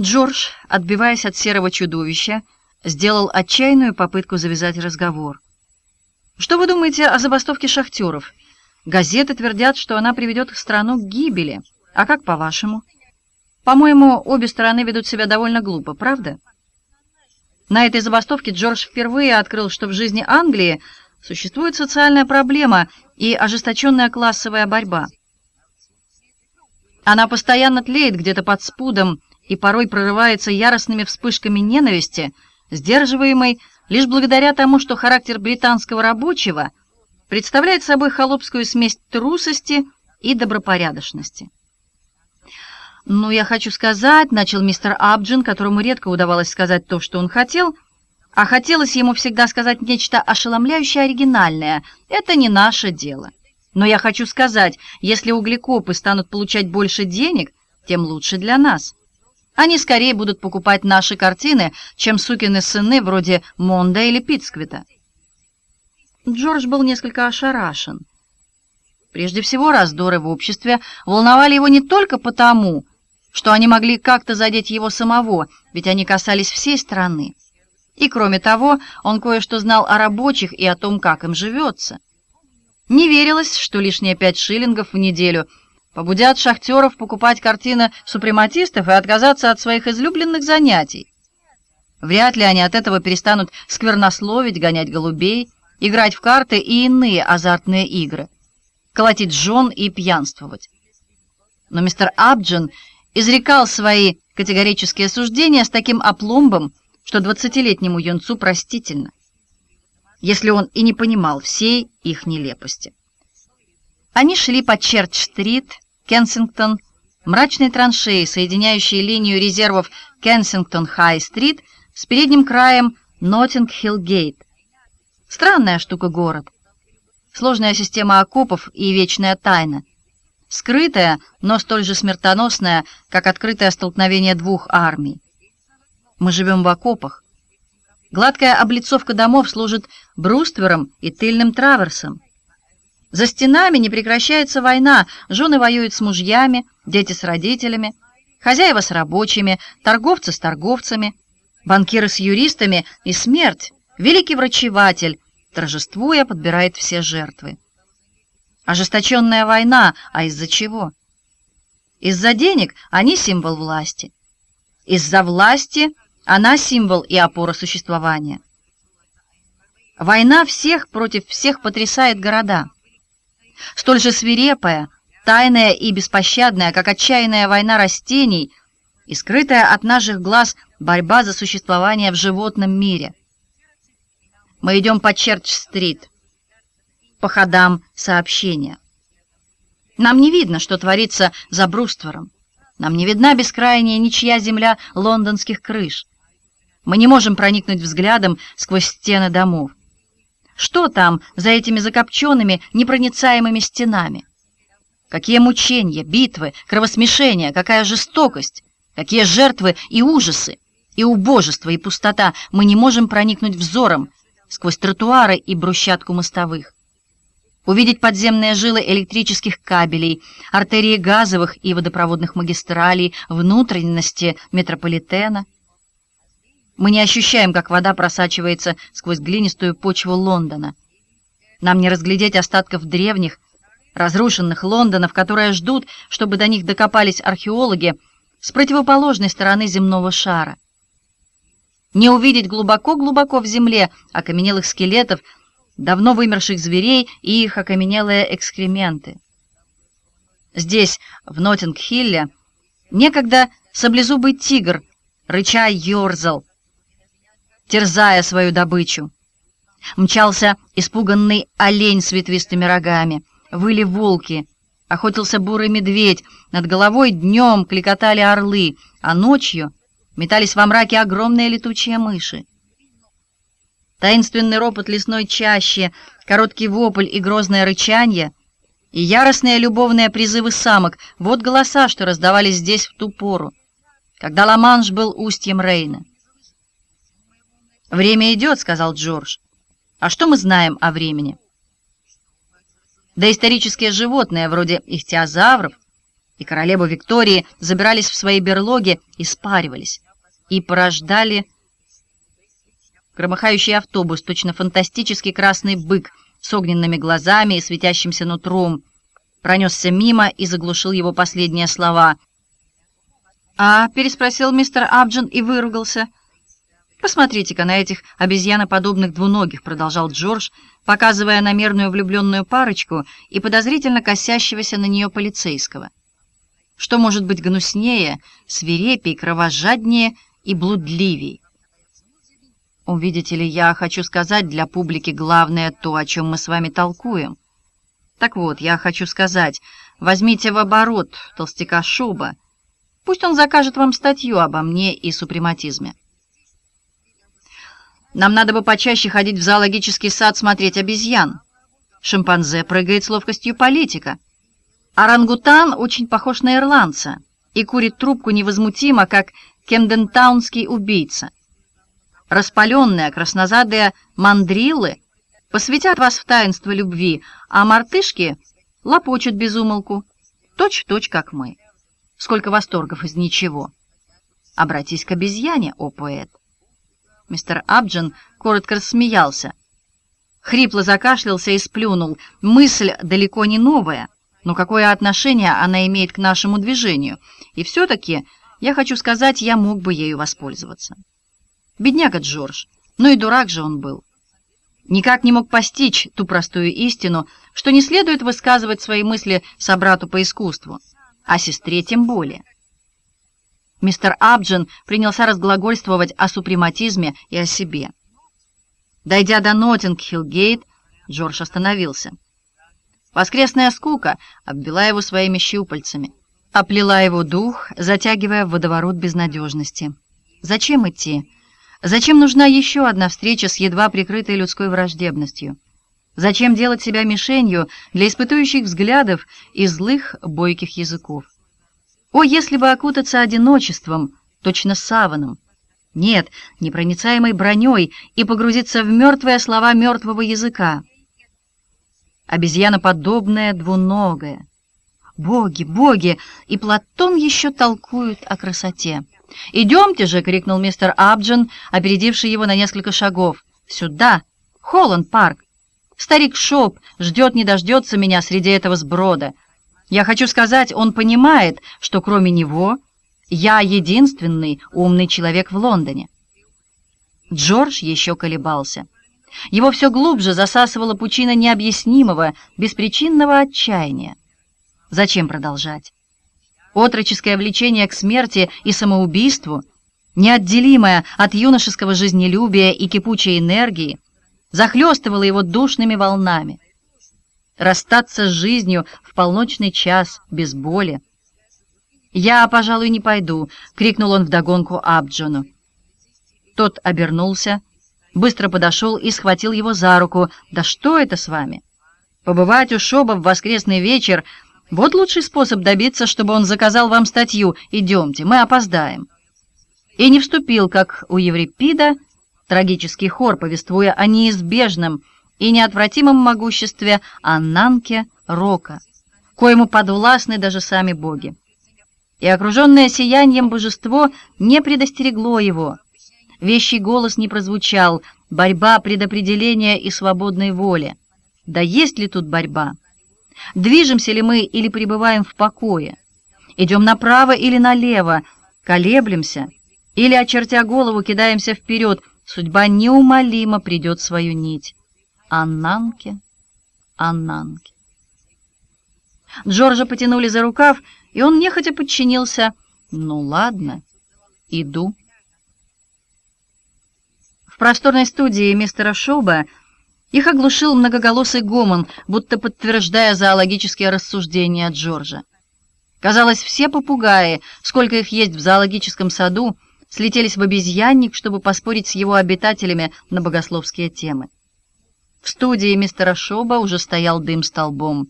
Джордж, отбиваясь от серого чудовища, сделал отчаянную попытку завязать разговор. «Что вы думаете о забастовке шахтеров? Газеты твердят, что она приведет страну к гибели. А как по-вашему? По-моему, обе стороны ведут себя довольно глупо, правда?» На этой забастовке Джордж впервые открыл, что в жизни Англии существует социальная проблема и ожесточенная классовая борьба. Она постоянно тлеет где-то под спудом, и порой прорывается яростными вспышками ненависти, сдерживаемой лишь благодаря тому, что характер британского рабочего представляет собой холопскую смесь трусости и добропорядочности. «Ну, я хочу сказать», — начал мистер Абджин, которому редко удавалось сказать то, что он хотел, а хотелось ему всегда сказать нечто ошеломляющее оригинальное. «Это не наше дело. Но я хочу сказать, если углекопы станут получать больше денег, тем лучше для нас». Они скорее будут покупать наши картины, чем сукины сыны вроде Монда или Питсквита. Джордж был несколько ошарашен. Прежде всего, раздоры в обществе волновали его не только потому, что они могли как-то задеть его самого, ведь они касались всей страны. И кроме того, он кое-что знал о рабочих и о том, как им живется. Не верилось, что лишние пять шиллингов в неделю – побудят шахтеров покупать картины супрематистов и отказаться от своих излюбленных занятий. Вряд ли они от этого перестанут сквернословить, гонять голубей, играть в карты и иные азартные игры, колотить жен и пьянствовать. Но мистер Абджин изрекал свои категорические суждения с таким апломбом, что двадцатилетнему юнцу простительно, если он и не понимал всей их нелепости. Они шли по Черч-стрит, Кенсингтон, мрачной траншеи, соединяющей линию резервов Кенсингтон-Хай-стрит с передним краем Ноттинг-Хилл-Гейт. Странная штука город. Сложная система окопов и вечная тайна. Скрытая, но столь же смертоносная, как открытое столкновение двух армий. Мы живем в окопах. Гладкая облицовка домов служит бруствером и тыльным траверсом. За стенами не прекращается война, жены воюют с мужьями, дети с родителями, хозяева с рабочими, торговцы с торговцами, банкиры с юристами и смерть, великий врачеватель, торжествуя, подбирает все жертвы. Ожесточенная война, а из-за чего? Из-за денег они символ власти. Из-за власти она символ и опора существования. Война всех против всех потрясает города столь же свирепая, тайная и беспощадная, как отчаянная война растений и скрытая от наших глаз борьба за существование в животном мире. Мы идем по Черч-стрит, по ходам сообщения. Нам не видно, что творится за бруствером. Нам не видна бескрайняя ничья земля лондонских крыш. Мы не можем проникнуть взглядом сквозь стены домов. Что там за этими закопченными, непроницаемыми стенами? Какие мучения, битвы, кровосмешения, какая жестокость, какие жертвы и ужасы, и убожество, и пустота мы не можем проникнуть взором сквозь тротуары и брусчатку мостовых. Увидеть подземные жилы электрических кабелей, артерии газовых и водопроводных магистралей, внутренности метрополитена — мы не ощущаем, как вода просачивается сквозь глинистую почву Лондона. Нам не разглядеть остатков древних, разрушенных Лондонов, которые ждут, чтобы до них докопались археологи с противоположной стороны земного шара. Не увидеть глубоко-глубоко в земле окаменелых скелетов, давно вымерших зверей и их окаменелые экскременты. Здесь, в Ноттинг-Хилле, некогда саблезубый тигр, рыча ерзал, терзая свою добычу. Мчался испуганный олень с ветвистыми рогами, выли волки, охотился бурый медведь, над головой днем кликотали орлы, а ночью метались во мраке огромные летучие мыши. Таинственный ропот лесной чащи, короткий вопль и грозное рычанье и яростные любовные призывы самок — вот голоса, что раздавались здесь в ту пору, когда Ла-Манш был устьем Рейна. «Время идет», — сказал Джордж. «А что мы знаем о времени?» Доисторические животные, вроде ихтиозавров, и королеву Виктории забирались в свои берлоги и спаривались, и порождали громыхающий автобус, точно фантастический красный бык с огненными глазами и светящимся нутром, пронесся мимо и заглушил его последние слова. «А?» — переспросил мистер Абджин и выругался. «Посмотрите-ка на этих обезьяноподобных двуногих», — продолжал Джордж, показывая на влюбленную парочку и подозрительно косящегося на нее полицейского. Что может быть гнуснее, свирепей, кровожаднее и блудливей? Увидите ли, я хочу сказать для публики главное то, о чем мы с вами толкуем. Так вот, я хочу сказать, возьмите в оборот толстяка Шуба. Пусть он закажет вам статью обо мне и супрематизме. Нам надо бы почаще ходить в зоологический сад смотреть обезьян. Шимпанзе прыгает с ловкостью политика. Орангутан очень похож на ирландца и курит трубку невозмутимо, как кемдентаунский убийца. Распаленные краснозадые мандрилы посвятят вас в таинство любви, а мартышки лопочут без умолку, точь-в-точь, как мы. Сколько восторгов из ничего. Обратись к обезьяне, о поэт. Мистер Абджин коротко рассмеялся. Хрипло закашлялся и сплюнул. Мысль далеко не новая, но какое отношение она имеет к нашему движению? И все-таки, я хочу сказать, я мог бы ею воспользоваться. Бедняга Джордж, ну и дурак же он был. Никак не мог постичь ту простую истину, что не следует высказывать свои мысли собрату по искусству, а сестре тем более. Мистер Апджон принялся разглагольствовать о супрематизме и о себе. Дойдя до Ноттинг-Хилл-Гейт, Джордж остановился. Воскресная скука обвела его своими щупальцами, оплела его дух, затягивая в водоворот безнадежности. Зачем идти? Зачем нужна еще одна встреча с едва прикрытой людской враждебностью? Зачем делать себя мишенью для испытующих взглядов и злых бойких языков? О, если бы окутаться одиночеством, точно саваном! Нет, непроницаемой броней и погрузиться в мертвые слова мертвого языка. Обезьяноподобная двуногая. Боги, боги! И Платон еще толкует о красоте. «Идемте же!» — крикнул мистер Апджон, опередивший его на несколько шагов. «Сюда! Холланд-парк! Старик Шоп ждет не дождется меня среди этого сброда. Я хочу сказать, он понимает, что кроме него я единственный умный человек в Лондоне». Джордж еще колебался. Его все глубже засасывала пучина необъяснимого, беспричинного отчаяния. Зачем продолжать? Отроческое влечение к смерти и самоубийству, неотделимое от юношеского жизнелюбия и кипучей энергии, захлестывало его душными волнами. Расстаться с жизнью в полночный час без боли. «Я, пожалуй, не пойду», — крикнул он вдогонку Абджону. Тот обернулся, быстро подошел и схватил его за руку. «Да что это с вами? Побывать у Шоба в воскресный вечер — вот лучший способ добиться, чтобы он заказал вам статью. Идемте, мы опоздаем. И не вступил, как у Еврипида, трагический хор, повествуя о неизбежном и неотвратимом могуществе Аннанке Рока, коему подвластны даже сами боги. И окруженное сиянием божество не предостерегло его. Вещий голос не прозвучал, борьба предопределения и свободной воли. Да есть ли тут борьба? Движемся ли мы или пребываем в покое? Идем направо или налево? Колеблемся? Или, очертя голову, кидаемся вперед? Судьба неумолимо придет свою нить. Аннанке, Аннанке. Джорджа потянули за рукав, и он нехотя подчинился. «Ну ладно, иду». В просторной студии мистера Шоба их оглушил многоголосый гомон, будто подтверждая зоологические рассуждения Джорджа. Казалось, все попугаи, сколько их есть в зоологическом саду, слетелись в обезьянник, чтобы поспорить с его обитателями на богословские темы. В студии мистера Шоба уже стоял дым столбом.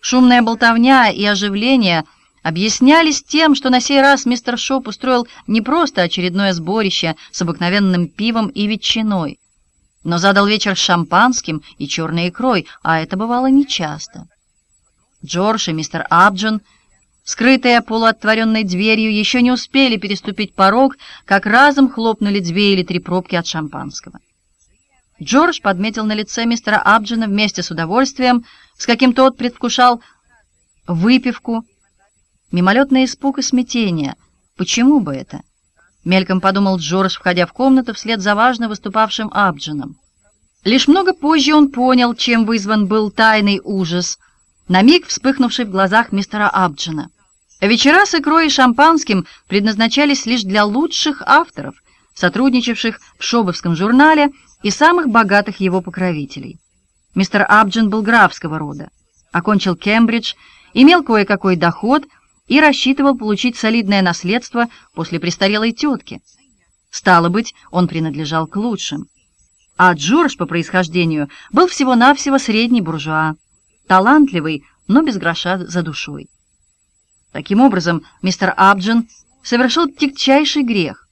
Шумная болтовня и оживление объяснялись тем, что на сей раз мистер Шоп устроил не просто очередное сборище с обыкновенным пивом и ветчиной, но задал вечер с шампанским и черной икрой, а это бывало нечасто. Джордж и мистер Апджон скрытые полуотворенной дверью, еще не успели переступить порог, как разом хлопнули две или три пробки от шампанского. Джордж подметил на лице мистера Апджона вместе с удовольствием, с каким тот предвкушал выпивку, мимолетный испуг и смятение. Почему бы это? Мельком подумал Джордж, входя в комнату вслед за важно выступавшим Абджином. Лишь много позже он понял, чем вызван был тайный ужас, на миг вспыхнувший в глазах мистера Абджина. Вечера с икрой и шампанским предназначались лишь для лучших авторов, сотрудничавших в шобовском журнале и самых богатых его покровителей. Мистер Абджин был графского рода, окончил Кембридж, имел кое-какой доход и рассчитывал получить солидное наследство после престарелой тетки. Стало быть, он принадлежал к лучшим. А Джордж по происхождению был всего-навсего средний буржуа, талантливый, но без гроша за душой. Таким образом, мистер Абджин совершил тягчайший грех,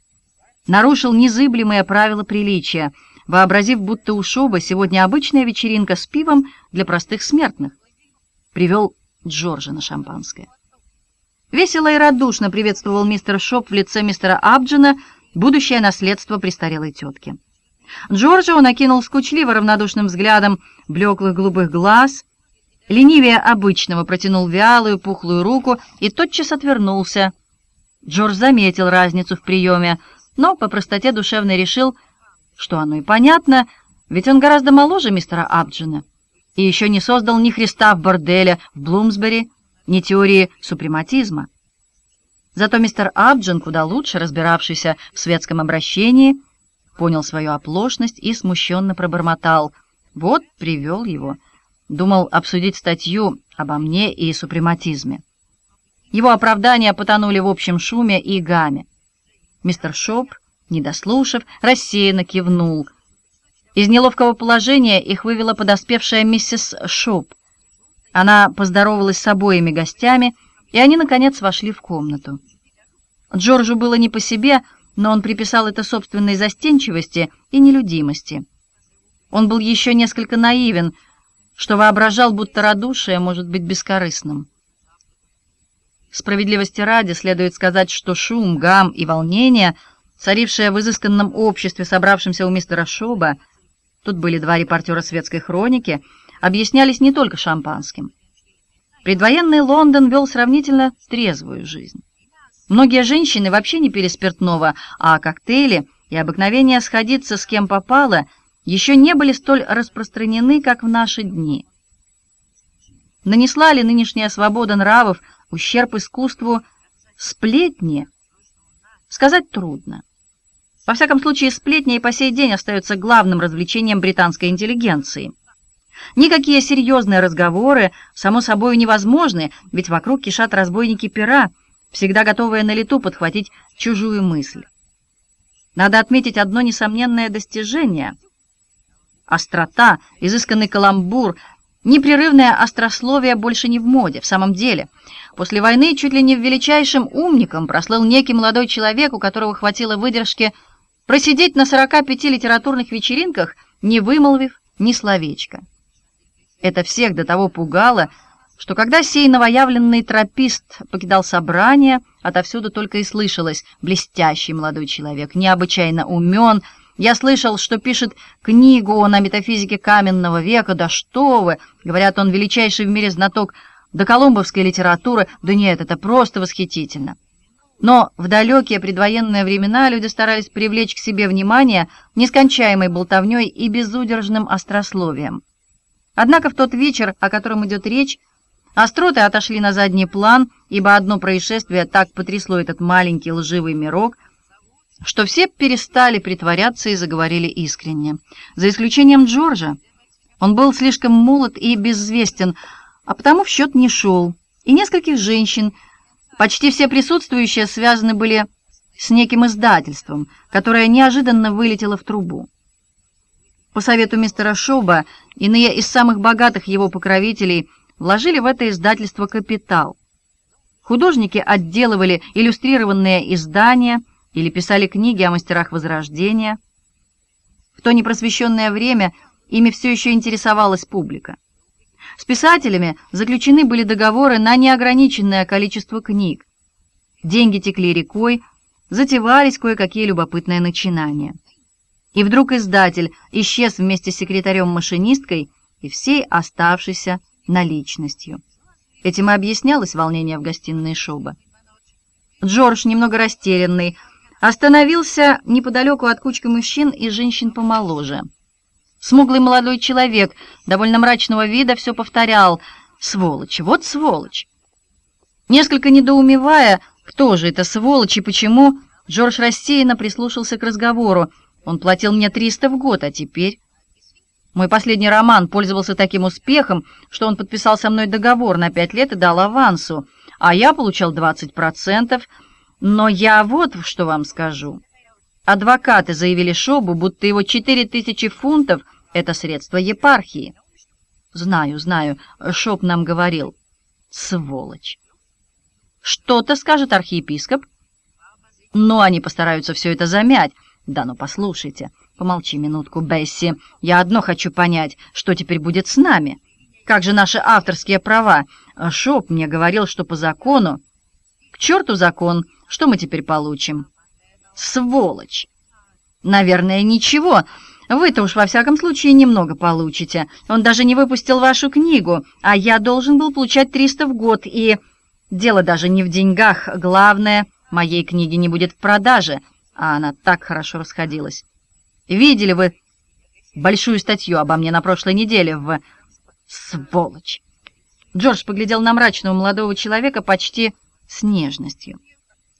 нарушил незыблемые правила приличия, вообразив, будто у Шоба сегодня обычная вечеринка с пивом для простых смертных. Привел Джорджа на шампанское. Весело и радушно приветствовал мистер Шоп в лице мистера Абджина будущее наследство престарелой тетки. Джорджа он окинул скучливо равнодушным взглядом блеклых голубых глаз, ленивее обычного протянул вялую пухлую руку и тотчас отвернулся. Джордж заметил разницу в приеме, но по простоте душевной решил, что оно и понятно, ведь он гораздо моложе мистера Абджина и еще не создал ни Христа в борделе в Блумсбери, ни теории супрематизма. Зато мистер Абджин, куда лучше разбиравшийся в светском обращении, понял свою оплошность и смущенно пробормотал. Вот привел его. Думал обсудить статью обо мне и супрематизме. Его оправдания потонули в общем шуме и гаме. Мистер Шоп, не дослушав, рассеянно кивнул. Из неловкого положения их вывела подоспевшая миссис Шоп. Она поздоровалась с обоими гостями, и они, наконец, вошли в комнату. Джорджу было не по себе, но он приписал это собственной застенчивости и нелюдимости. Он был еще несколько наивен, что воображал, будто радушие может быть бескорыстным. Справедливости ради следует сказать, что шум, гам и волнение, царившие в изысканном обществе, собравшемся у мистера Шоба, тут были два репортера светской хроники, объяснялись не только шампанским. Предвоенный Лондон вел сравнительно трезвую жизнь. Многие женщины вообще не пили спиртного, а коктейли и обыкновение сходиться с кем попало еще не были столь распространены, как в наши дни. Нанесла ли нынешняя свобода нравов ущерб искусству сплетни? Сказать трудно. Во всяком случае, сплетни и по сей день остаются главным развлечением британской интеллигенции. Никакие серьезные разговоры, само собой, невозможны, ведь вокруг кишат разбойники пера, всегда готовая на лету подхватить чужую мысль. Надо отметить одно несомненное достижение. Острота, изысканный каламбур, непрерывное острословие больше не в моде. В самом деле, после войны чуть ли не величайшим умником прослыл некий молодой человек, у которого хватило выдержки просидеть на 45 литературных вечеринках, не вымолвив ни словечка. Это всех до того пугало, что когда сей новоявленный тропист покидал собрание, отовсюду только и слышалось «блестящий молодой человек, необычайно умен», я слышал, что пишет книгу он о метафизике каменного века. Да что вы! Говорят, он величайший в мире знаток доколумбовской литературы. Да нет, это просто восхитительно. Но в далекие предвоенные времена люди старались привлечь к себе внимание нескончаемой болтовней и безудержным острословием. Однако в тот вечер, о котором идет речь, Остроты отошли на задний план, ибо одно происшествие так потрясло этот маленький лживый мирок, что все перестали притворяться и заговорили искренне. За исключением Джорджа. Он был слишком молод и безвестен, а потому в счет не шел. И нескольких женщин, почти все присутствующие, связаны были с неким издательством, которое неожиданно вылетело в трубу. По совету мистера Шоба, иные из самых богатых его покровителей – вложили в это издательство капитал. Художники отделывали иллюстрированные издания или писали книги о мастерах Возрождения. В то непросвещенное время ими все еще интересовалась публика. С писателями заключены были договоры на неограниченное количество книг. Деньги текли рекой, затевались кое-какие любопытные начинания. И вдруг издатель исчез вместе с секретарем-машинисткой и всей оставшейся наличностью. Этим и объяснялось волнение в гостиной Шоба. Джордж, немного растерянный, остановился неподалеку от кучки мужчин и женщин помоложе. Смуглый молодой человек, довольно мрачного вида, все повторял «Сволочь, вот сволочь!». Несколько недоумевая, кто же это сволочь и почему, Джордж рассеянно прислушался к разговору. Он платил мне 300 в год, а теперь... Мой последний роман пользовался таким успехом, что он подписал со мной договор на пять лет и дал авансу, а я получал 20%, но я вот что вам скажу. Адвокаты заявили Шобу, будто его 4000 фунтов — это средство епархии. Знаю, знаю, Шоб нам говорил. Сволочь. Что-то скажет архиепископ? Но они постараются все это замять. Да ну послушайте, помолчи минутку, Бесси. Я одно хочу понять, что теперь будет с нами. Как же наши авторские права? Шоп мне говорил, что по закону... К черту закон! Что мы теперь получим? Сволочь! Наверное, ничего. Вы-то уж во всяком случае немного получите. Он даже не выпустил вашу книгу, а я должен был получать 300 в год, и... Дело даже не в деньгах. Главное, моей книги не будет в продаже, а она так хорошо расходилась. Видели вы большую статью обо мне на прошлой неделе в... Сволочь! Джордж поглядел на мрачного молодого человека почти с нежностью.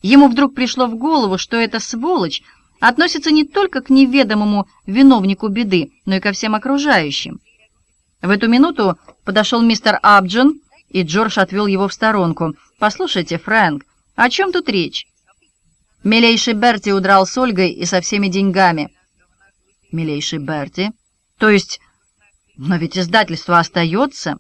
Ему вдруг пришло в голову, что эта сволочь относится не только к неведомому виновнику беды, но и ко всем окружающим. В эту минуту подошел мистер Абджон, и Джордж отвел его в сторонку. «Послушайте, Фрэнк, о чем тут речь?» Милейший Берти удрал с Ольгой и со всеми деньгами. Милейший Берти? То есть... Но ведь издательство остается.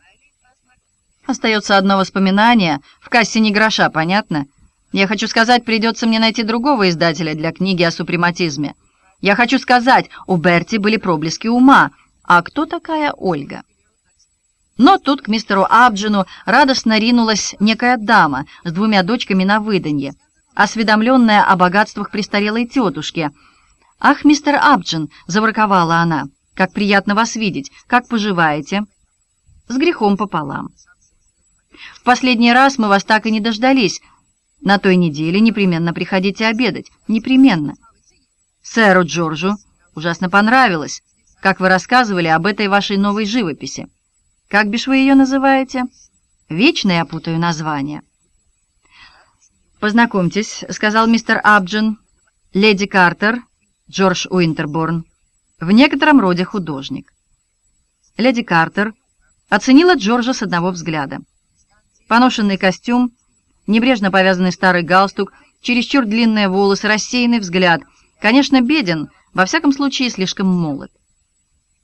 Остается одно воспоминание. В кассе не гроша, понятно? Я хочу сказать, придется мне найти другого издателя для книги о супрематизме. Я хочу сказать, у Берти были проблески ума. А кто такая Ольга? Но тут к мистеру Абджину радостно ринулась некая дама с двумя дочками на выданье, осведомленная о богатствах престарелой тетушки. «Ах, мистер Абджин!» — заворковала она. «Как приятно вас видеть! Как поживаете?» «С грехом пополам». «В последний раз мы вас так и не дождались. На той неделе непременно приходите обедать. Непременно». «Сэру Джорджу ужасно понравилось, как вы рассказывали об этой вашей новой живописи». Как бишь вы ее называете? Вечно я путаю название. «Познакомьтесь», — сказал мистер Абджин, — «леди Картер, Джордж Уинтерборн, в некотором роде художник». Леди Картер оценила Джорджа с одного взгляда. Поношенный костюм, небрежно повязанный старый галстук, чересчур длинные волосы, рассеянный взгляд. Конечно, беден, во всяком случае слишком молод.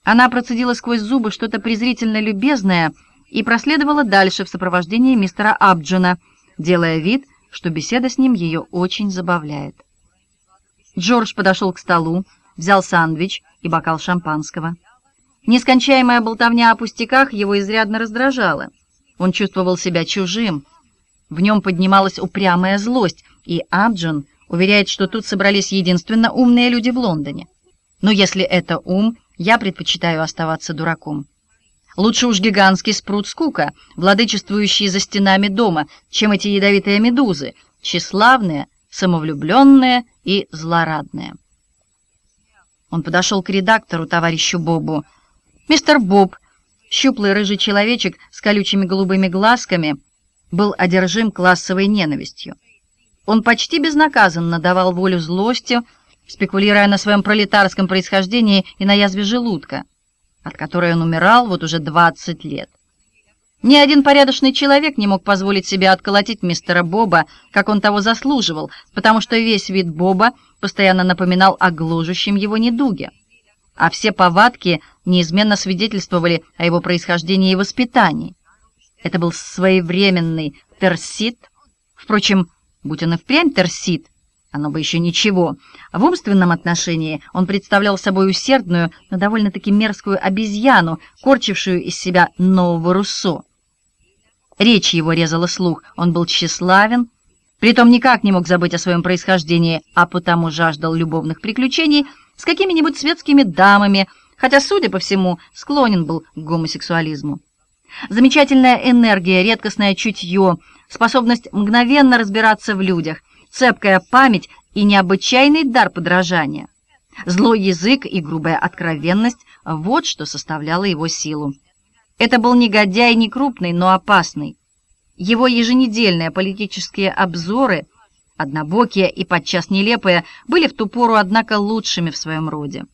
Она процедила сквозь зубы что-то презрительно любезное и проследовала дальше в сопровождении мистера Абджина, делая вид, что беседа с ним ее очень забавляет. Джордж подошел к столу, взял сандвич и бокал шампанского. Нескончаемая болтовня о пустяках его изрядно раздражала. Он чувствовал себя чужим. В нем поднималась упрямая злость, и Абджин уверяет, что тут собрались единственно умные люди в Лондоне. Но если это ум, я предпочитаю оставаться дураком. Лучше уж гигантский спрут скука, владычествующий за стенами дома, чем эти ядовитые медузы, тщеславные, самовлюбленные и злорадные. Он подошел к редактору, товарищу Бобу. Мистер Боб, щуплый рыжий человечек с колючими голубыми глазками, был одержим классовой ненавистью. Он почти безнаказанно давал волю злости, спекулируя на своем пролетарском происхождении и на язве желудка, от которой он умирал вот уже 20 лет. Ни один порядочный человек не мог позволить себе отколотить мистера Боба, как он того заслуживал, потому что весь вид Боба постоянно напоминал о гложущем его недуге, а все повадки неизменно свидетельствовали о его происхождении и воспитании. Это был своевременный терсит, впрочем, будь он и впрямь терсит, Оно бы еще ничего. В умственном отношении он представлял собой усердную, но довольно-таки мерзкую обезьяну, корчившую из себя нового Руссо. Речь его резала слух, он был тщеславен, притом никак не мог забыть о своем происхождении, а потому жаждал любовных приключений с какими-нибудь светскими дамами, хотя, судя по всему, склонен был к гомосексуализму. Замечательная энергия, редкостное чутье, способность мгновенно разбираться в людях, цепкая память и необычайный дар подражания. Злой язык и грубая откровенность – вот что составляло его силу. Это был негодяй не крупный, но опасный. Его еженедельные политические обзоры, однобокие и подчас нелепые, были в ту пору, однако, лучшими в своем роде.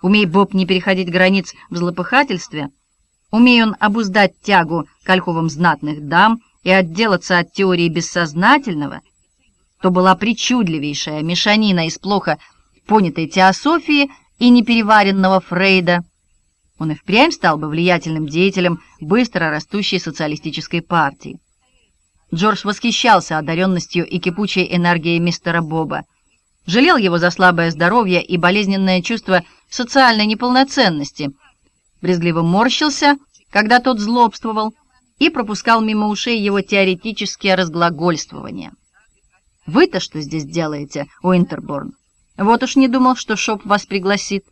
Умей Боб не переходить границ в злопыхательстве, умей он обуздать тягу к ольховым знатных дам и отделаться от теории бессознательного, то была причудливейшая мешанина из плохо понятой теософии и непереваренного Фрейда – он и впрямь стал бы влиятельным деятелем быстро растущей социалистической партии. Джордж восхищался одаренностью и кипучей энергией мистера Боба, жалел его за слабое здоровье и болезненное чувство социальной неполноценности, брезгливо морщился, когда тот злобствовал, и пропускал мимо ушей его теоретические разглагольствования. «Вы-то что здесь делаете, Уинтерборн? Вот уж не думал, что Шоп вас пригласит».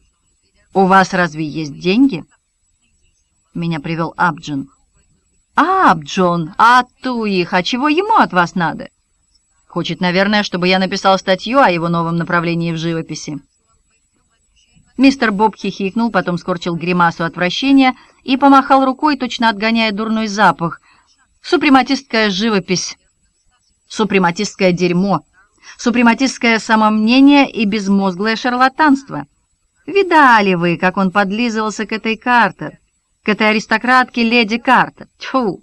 «У вас разве есть деньги?» Меня привел Абджон. «Абджон, а ту их, а чего ему от вас надо?» Хочет, наверное, чтобы я написал статью о его новом направлении в живописи. Мистер Боб хихикнул, потом скорчил гримасу отвращения и помахал рукой, точно отгоняя дурной запах. Супрематистская живопись, супрематистское дерьмо, супрематистское самомнение и безмозглое шарлатанство — Видали вы, как он подлизывался к этой Картер, к этой аристократке леди Картер? Тьфу!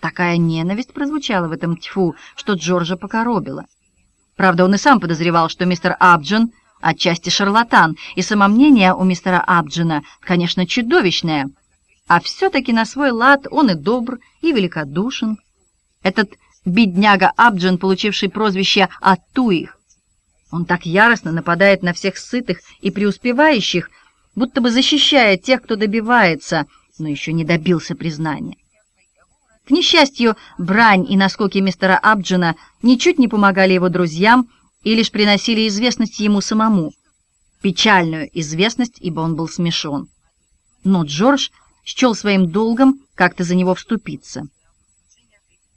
Такая ненависть прозвучала в этом тьфу, что Джорджа покоробила. Правда, он и сам подозревал, что мистер Абджон отчасти шарлатан, и самомнение у мистера Абджона, конечно, чудовищное, а все-таки на свой лад он и добр, и великодушен. Этот бедняга Абджон, получивший прозвище «Атуих», он так яростно нападает на всех сытых и преуспевающих, будто бы защищая тех, кто добивается, но еще не добился признания. К несчастью, брань и наскоки мистера Абджина ничуть не помогали его друзьям и лишь приносили известность ему самому. Печальную известность, ибо он был смешон. Но Джордж счел своим долгом как-то за него вступиться.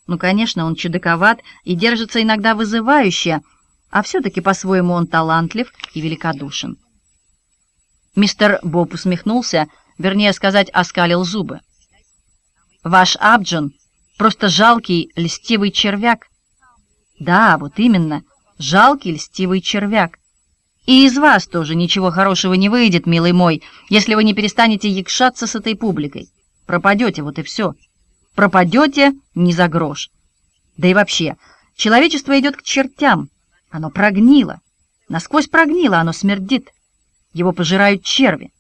Ну, конечно, он чудаковат и держится иногда вызывающе, а все-таки по-своему он талантлив и великодушен. Мистер Боб усмехнулся, вернее сказать, оскалил зубы. «Ваш Абджон — просто жалкий льстивый червяк». «Да, вот именно, жалкий льстивый червяк. И из вас тоже ничего хорошего не выйдет, милый мой, если вы не перестанете якшаться с этой публикой. Пропадете, вот и все. Пропадете не за грош. Да и вообще, человечество идет к чертям». Оно прогнило. Насквозь прогнило, оно смердит. Его пожирают черви.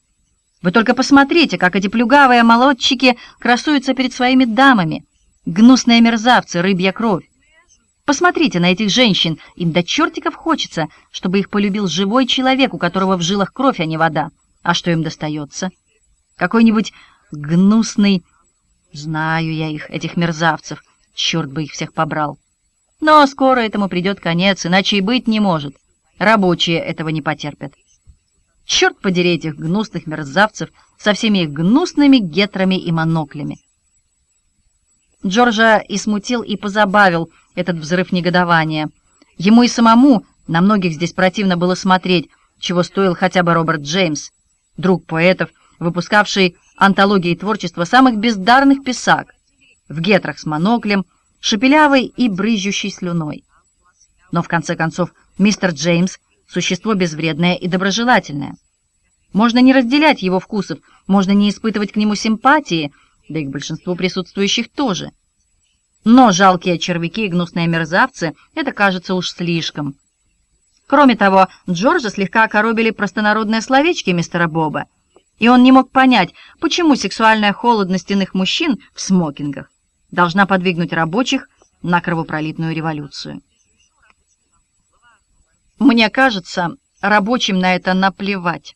Вы только посмотрите, как эти плюгавые молодчики красуются перед своими дамами. Гнусные мерзавцы, рыбья кровь. Посмотрите на этих женщин, им до чертиков хочется, чтобы их полюбил живой человек, у которого в жилах кровь, а не вода. А что им достается? Какой-нибудь гнусный... Знаю я их, этих мерзавцев. Черт бы их всех побрал. Но скоро этому придет конец, иначе и быть не может. Рабочие этого не потерпят. Черт подери этих гнусных мерзавцев со всеми их гнусными гетрами и моноклями. Джорджа и смутил, и позабавил этот взрыв негодования. Ему и самому на многих здесь противно было смотреть, чего стоил хотя бы Роберт Джеймс, друг поэтов, выпускавший антологии творчества самых бездарных писак, в гетрах с моноклем, шепелявый и брызжущий слюной. Но в конце концов мистер Джеймс — существо безвредное и доброжелательное. Можно не разделять его вкусов, можно не испытывать к нему симпатии, да и к большинству присутствующих тоже. Но жалкие червяки и гнусные мерзавцы — это кажется уж слишком. Кроме того, Джорджа слегка окоробили простонародные словечки мистера Боба, и он не мог понять, почему сексуальная холодность иных мужчин в смокингах должна подвигнуть рабочих на кровопролитную революцию. Мне кажется, рабочим на это наплевать.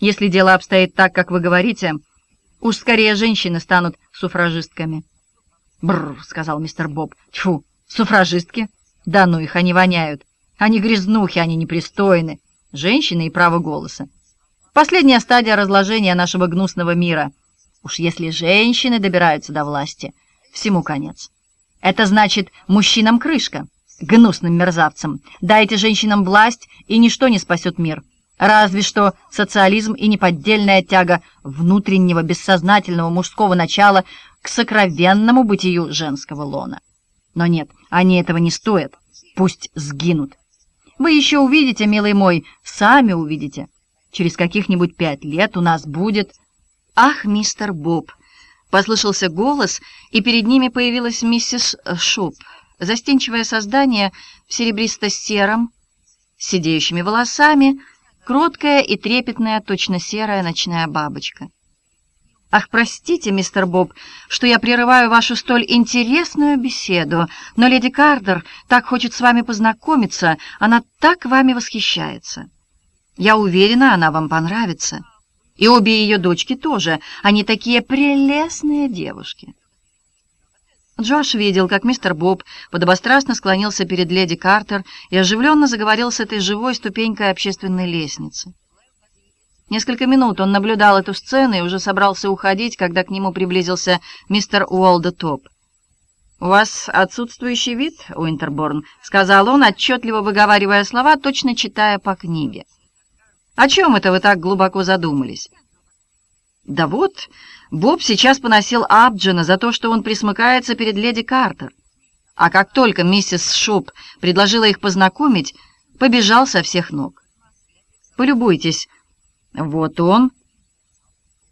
Если дело обстоит так, как вы говорите, уж скорее женщины станут суфражистками. Бррр, сказал мистер Боб. Тьфу, суфражистки? Да ну их, они воняют. Они грязнухи, они непристойны. Женщины и право голоса. Последняя стадия разложения нашего гнусного мира. Уж если женщины добираются до власти, всему конец. Это значит, мужчинам крышка, гнусным мерзавцам. Дайте женщинам власть, и ничто не спасет мир. Разве что социализм и неподдельная тяга внутреннего бессознательного мужского начала к сокровенному бытию женского лона. Но нет, они этого не стоят. Пусть сгинут. Вы еще увидите, милый мой, сами увидите. Через каких-нибудь пять лет у нас будет... Ах, мистер Боб! Послышался голос, и перед ними появилась миссис Шуп, застенчивое создание в серебристо-сером, с сидеющими волосами, кроткая и трепетная, точно серая ночная бабочка. «Ах, простите, мистер Боб, что я прерываю вашу столь интересную беседу, но леди Кардер так хочет с вами познакомиться, она так вами восхищается. Я уверена, она вам понравится. И обе ее дочки тоже, они такие прелестные девушки». Джош видел, как мистер Боб подобострастно склонился перед леди Картер и оживленно заговорил с этой живой ступенькой общественной лестницы. Несколько минут он наблюдал эту сцену и уже собрался уходить, когда к нему приблизился мистер Уолдо Тобб. «У вас отсутствующий вид, Уинтерборн», — сказал он, отчетливо выговаривая слова, точно читая по книге. «О чем это вы так глубоко задумались?» «Да вот, Боб сейчас поносил Апджона за то, что он пресмыкается перед леди Картер. А как только миссис Шоп предложила их познакомить, побежал со всех ног. Полюбуйтесь, вот он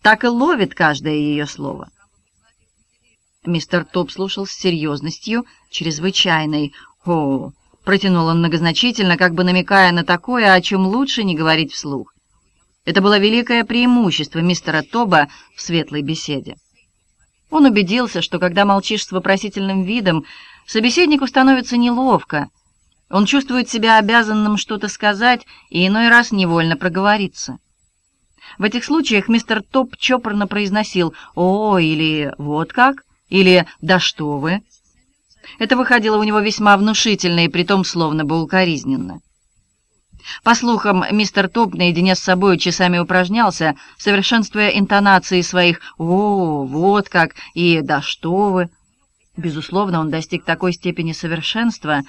так и ловит каждое ее слово. Мистер Топ слушал с серьезностью, чрезвычайной. «О!» — протянул он многозначительно, как бы намекая на такое, о чем лучше не говорить вслух. Это было великое преимущество мистера Тоба в светлой беседе. Он убедился, что когда молчишь с вопросительным видом, собеседнику становится неловко. Он чувствует себя обязанным что-то сказать и иной раз невольно проговориться. В этих случаях мистер Топ чопорно произносил «О» или «Вот как» или «Да что вы». Это выходило у него весьма внушительно и притом словно бы укоризненно. По слухам, мистер Топ наедине с собой часами упражнялся, совершенствуя интонации своих «О, вот как» и «Да что вы». Безусловно, он достиг такой степени совершенства,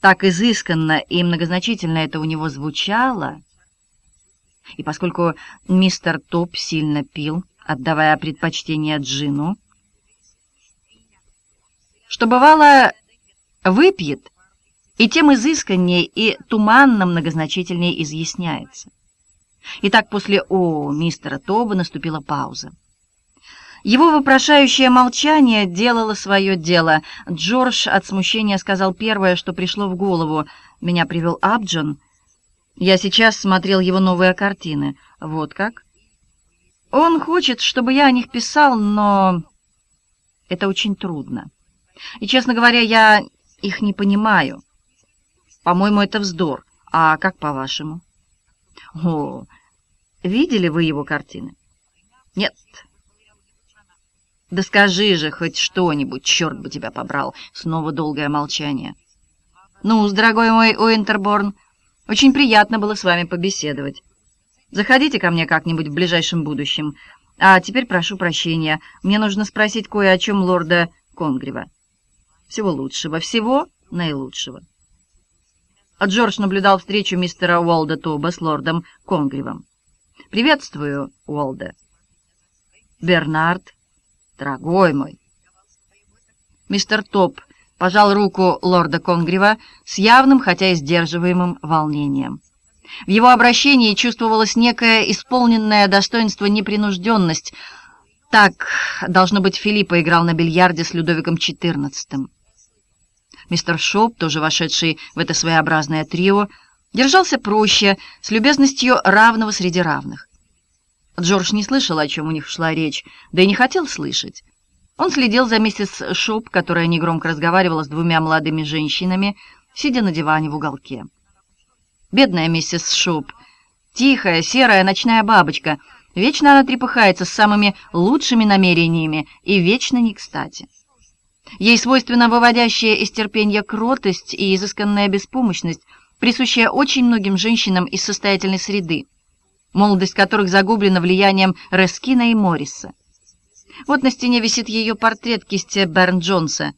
так изысканно и многозначительно это у него звучало. И поскольку мистер Топ сильно пил, отдавая предпочтение джину, что бывало выпьет, и тем изысканнее и туманно многозначительнее изъясняется. Итак, после «О» мистера Тоба наступила пауза. Его вопрошающее молчание делало свое дело. Джордж от смущения сказал первое, что пришло в голову. «Меня привел Абджон. Я сейчас смотрел его новые картины. Вот как?» «Он хочет, чтобы я о них писал, но это очень трудно. И, честно говоря, я их не понимаю». По-моему, это вздор. А как по-вашему? О, видели вы его картины? Нет. Да скажи же хоть что-нибудь, черт бы тебя побрал. Снова долгое молчание. Ну, дорогой мой Уинтерборн, очень приятно было с вами побеседовать. Заходите ко мне как-нибудь в ближайшем будущем. А теперь прошу прощения, мне нужно спросить кое о чем лорда Конгрева. Всего лучшего, всего наилучшего. А Джордж наблюдал встречу мистера Уолда Тоба с лордом Конгривом. «Приветствую, Уолда». «Бернард, дорогой мой». Мистер Топ пожал руку лорда Конгрива с явным, хотя и сдерживаемым волнением. В его обращении чувствовалось некое исполненное достоинство непринужденность. Так, должно быть, Филиппа играл на бильярде с Людовиком XIV. Мистер Шоп, тоже вошедший в это своеобразное трио, держался проще, с любезностью равного среди равных. Джордж не слышал, о чем у них шла речь, да и не хотел слышать. Он следил за миссис Шоп, которая негромко разговаривала с двумя молодыми женщинами, сидя на диване в уголке. Бедная миссис Шоп. Тихая, серая ночная бабочка. Вечно она трепыхается с самыми лучшими намерениями и вечно некстати. Ей свойственна выводящая из терпения кротость и изысканная беспомощность, присущая очень многим женщинам из состоятельной среды, молодость которых загублена влиянием Рескина и Морриса. Вот на стене висит ее портрет кисти Берн Джонса,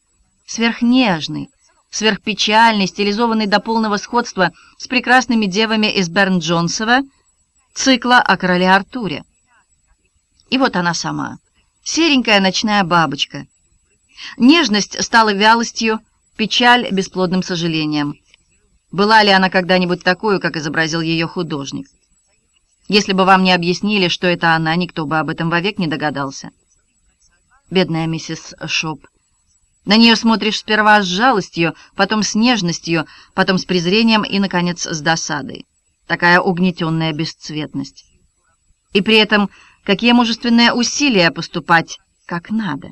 сверхнежный, сверхпечальный, стилизованный до полного сходства с прекрасными девами из Берн Джонсова цикла о короле Артуре. И вот она сама, серенькая ночная бабочка. Нежность стала вялостью, печаль — бесплодным сожалением. Была ли она когда-нибудь такой, как изобразил ее художник? Если бы вам не объяснили, что это она, никто бы об этом вовек не догадался. Бедная миссис Шоп. На нее смотришь сперва с жалостью, потом с нежностью, потом с презрением и, наконец, с досадой. Такая угнетенная бесцветность. И при этом какие мужественные усилия поступать как надо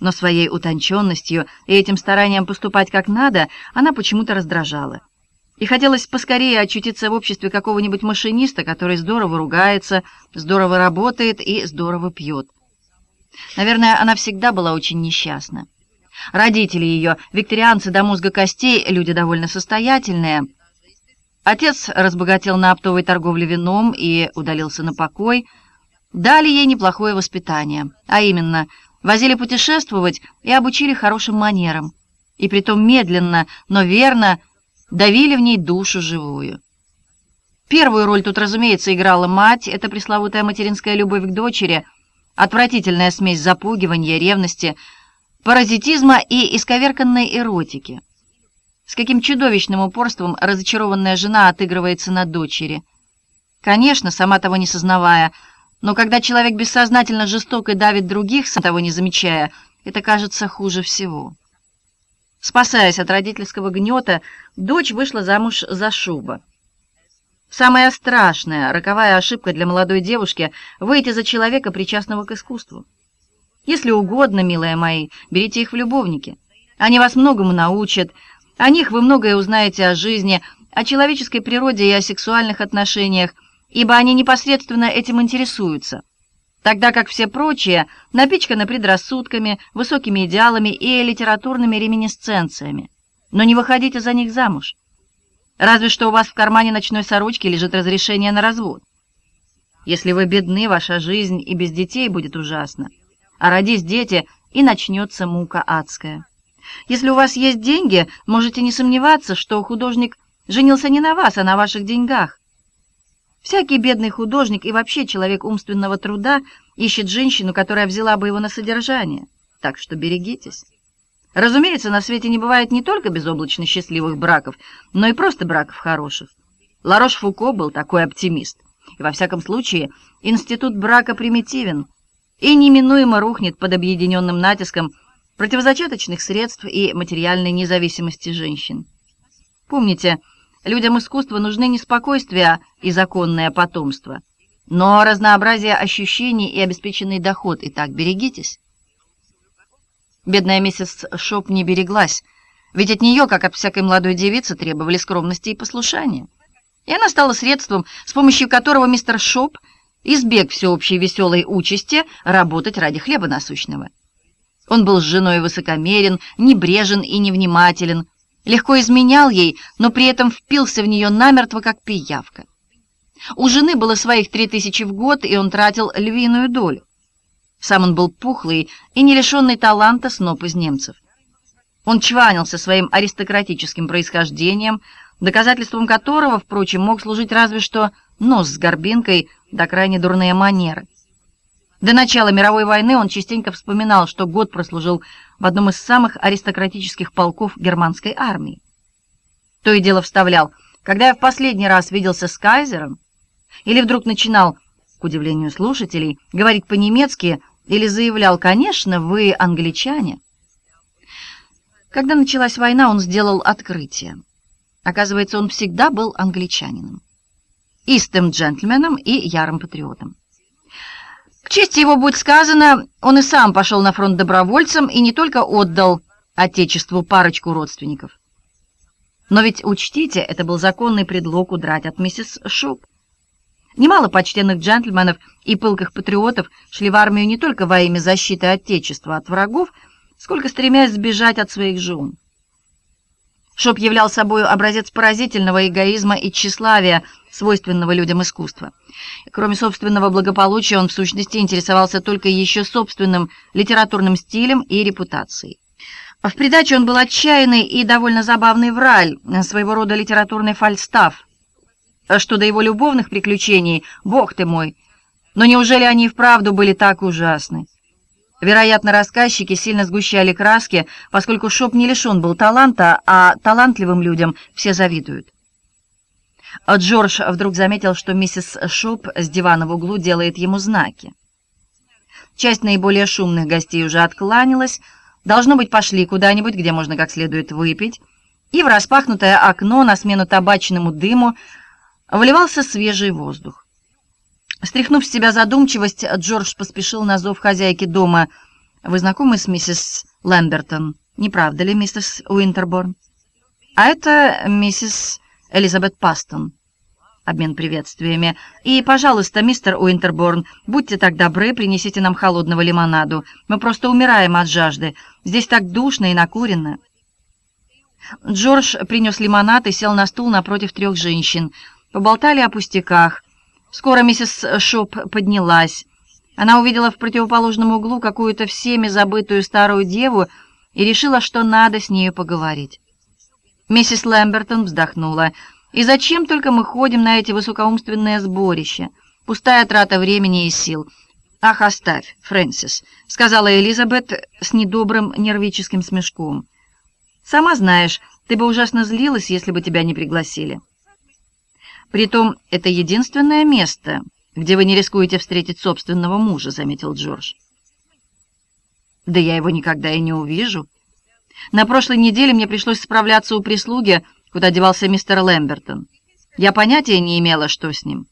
но своей утонченностью и этим старанием поступать как надо она почему-то раздражала. И хотелось поскорее очутиться в обществе какого-нибудь машиниста, который здорово ругается, здорово работает и здорово пьет. Наверное, она всегда была очень несчастна. Родители ее, викторианцы до мозга костей, люди довольно состоятельные. Отец разбогател на оптовой торговле вином и удалился на покой. Дали ей неплохое воспитание, а именно – возили путешествовать и обучили хорошим манерам, и притом медленно, но верно давили в ней душу живую. Первую роль тут, разумеется, играла мать, это пресловутая материнская любовь к дочери, отвратительная смесь запугивания, ревности, паразитизма и исковерканной эротики. С каким чудовищным упорством разочарованная жена отыгрывается на дочери. Конечно, сама того не сознавая, но когда человек бессознательно жестоко давит других, сам того не замечая, это кажется хуже всего. Спасаясь от родительского гнета, дочь вышла замуж за Шуба. Самая страшная, роковая ошибка для молодой девушки — выйти за человека, причастного к искусству. Если угодно, милые мои, берите их в любовники. Они вас многому научат, о них вы многое узнаете о жизни, о человеческой природе и о сексуальных отношениях, ибо они непосредственно этим интересуются, тогда как все прочие напичканы предрассудками, высокими идеалами и литературными реминисценциями. Но не выходите за них замуж. Разве что у вас в кармане ночной сорочки лежит разрешение на развод. Если вы бедны, ваша жизнь и без детей будет ужасна. А родись дети, и начнется мука адская. Если у вас есть деньги, можете не сомневаться, что художник женился не на вас, а на ваших деньгах. Всякий бедный художник и вообще человек умственного труда ищет женщину, которая взяла бы его на содержание. Так что берегитесь. Разумеется, на свете не бывает не только безоблачно счастливых браков, но и просто браков хороших. Ларош Фуко был такой оптимист. И во всяком случае, институт брака примитивен и неминуемо рухнет под объединенным натиском противозачаточных средств и материальной независимости женщин. Помните, Людям искусства нужны не спокойствие и законное потомство, но разнообразие ощущений и обеспеченный доход. Итак, берегитесь. Бедная миссис Шоп не береглась, ведь от нее, как от всякой молодой девицы, требовали скромности и послушания. И она стала средством, с помощью которого мистер Шоп избег всеобщей веселой участи работать ради хлеба насущного. Он был с женой высокомерен, небрежен и невнимателен, легко изменял ей, но при этом впился в нее намертво, как пиявка. У жены было своих три тысячи в год, и он тратил львиную долю. Сам он был пухлый и не лишенный таланта сноп из немцев. Он чванился своим аристократическим происхождением, доказательством которого, впрочем, мог служить разве что нос с горбинкой да крайне дурные манеры. До начала мировой войны он частенько вспоминал, что год прослужил в одном из самых аристократических полков германской армии. То и дело вставлял, когда я в последний раз виделся с кайзером, или вдруг начинал, к удивлению слушателей, говорить по-немецки, или заявлял, конечно, вы англичане. Когда началась война, он сделал открытие. Оказывается, он всегда был англичанином, истым джентльменом и ярым патриотом. К чести его будет сказано, он и сам пошел на фронт добровольцем и не только отдал Отечеству парочку родственников. Но ведь учтите, это был законный предлог удрать от миссис Шуп. Немало почтенных джентльменов и пылких патриотов шли в армию не только во имя защиты Отечества от врагов, сколько стремясь сбежать от своих жен. Шоп являл собой образец поразительного эгоизма и тщеславия, свойственного людям искусства. Кроме собственного благополучия, он в сущности интересовался только еще собственным литературным стилем и репутацией. В придачу он был отчаянный и довольно забавный враль, своего рода литературный фальстаф. Что до его любовных приключений, бог ты мой, но неужели они вправду были так ужасны? Вероятно, рассказчики сильно сгущали краски, поскольку Шоп не лишен был таланта, а талантливым людям все завидуют. Джордж вдруг заметил, что миссис Шоп с дивана в углу делает ему знаки. Часть наиболее шумных гостей уже откланялась, должно быть, пошли куда-нибудь, где можно как следует выпить, и в распахнутое окно на смену табачному дыму вливался свежий воздух. Стряхнув с себя задумчивость, Джордж поспешил на зов хозяйки дома. «Вы знакомы с миссис Лэмбертон, не правда ли, миссис Уинтерборн?» «А это миссис Элизабет Пастон». Обмен приветствиями. «И, пожалуйста, мистер Уинтерборн, будьте так добры, принесите нам холодного лимонаду. Мы просто умираем от жажды. Здесь так душно и накурено». Джордж принес лимонад и сел на стул напротив трех женщин. Поболтали о пустяках. Скоро миссис Шоп поднялась. Она увидела в противоположном углу какую-то всеми забытую старую деву и решила, что надо с нею поговорить. Миссис Лэмбертон вздохнула. «И зачем только мы ходим на эти высокоумственные сборища? Пустая трата времени и сил». «Ах, оставь, Фрэнсис», — сказала Элизабет с недобрым нервическим смешком. «Сама знаешь, ты бы ужасно злилась, если бы тебя не пригласили». Притом, это единственное место, где вы не рискуете встретить собственного мужа, заметил Джордж. Да я его никогда и не увижу. На прошлой неделе мне пришлось справляться у прислуги, куда девался мистер Лэмбертон. Я понятия не имела, что с ним.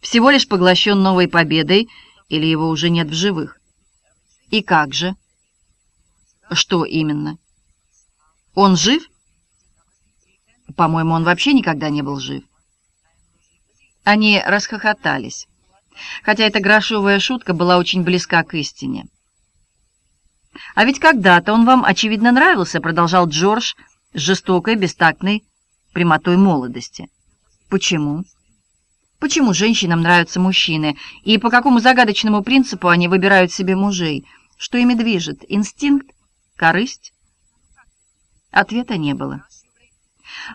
Всего лишь поглощен новой победой, или его уже нет в живых. И как же? Что именно? Он жив? По-моему, он вообще никогда не был жив. Они расхохотались, хотя эта грошовая шутка была очень близка к истине. «А ведь когда-то он вам, очевидно, нравился», — продолжал Джордж с жестокой, бестактной прямотой молодости. «Почему?» «Почему женщинам нравятся мужчины? И по какому загадочному принципу они выбирают себе мужей? Что ими движет? Инстинкт? Корысть?» Ответа не было.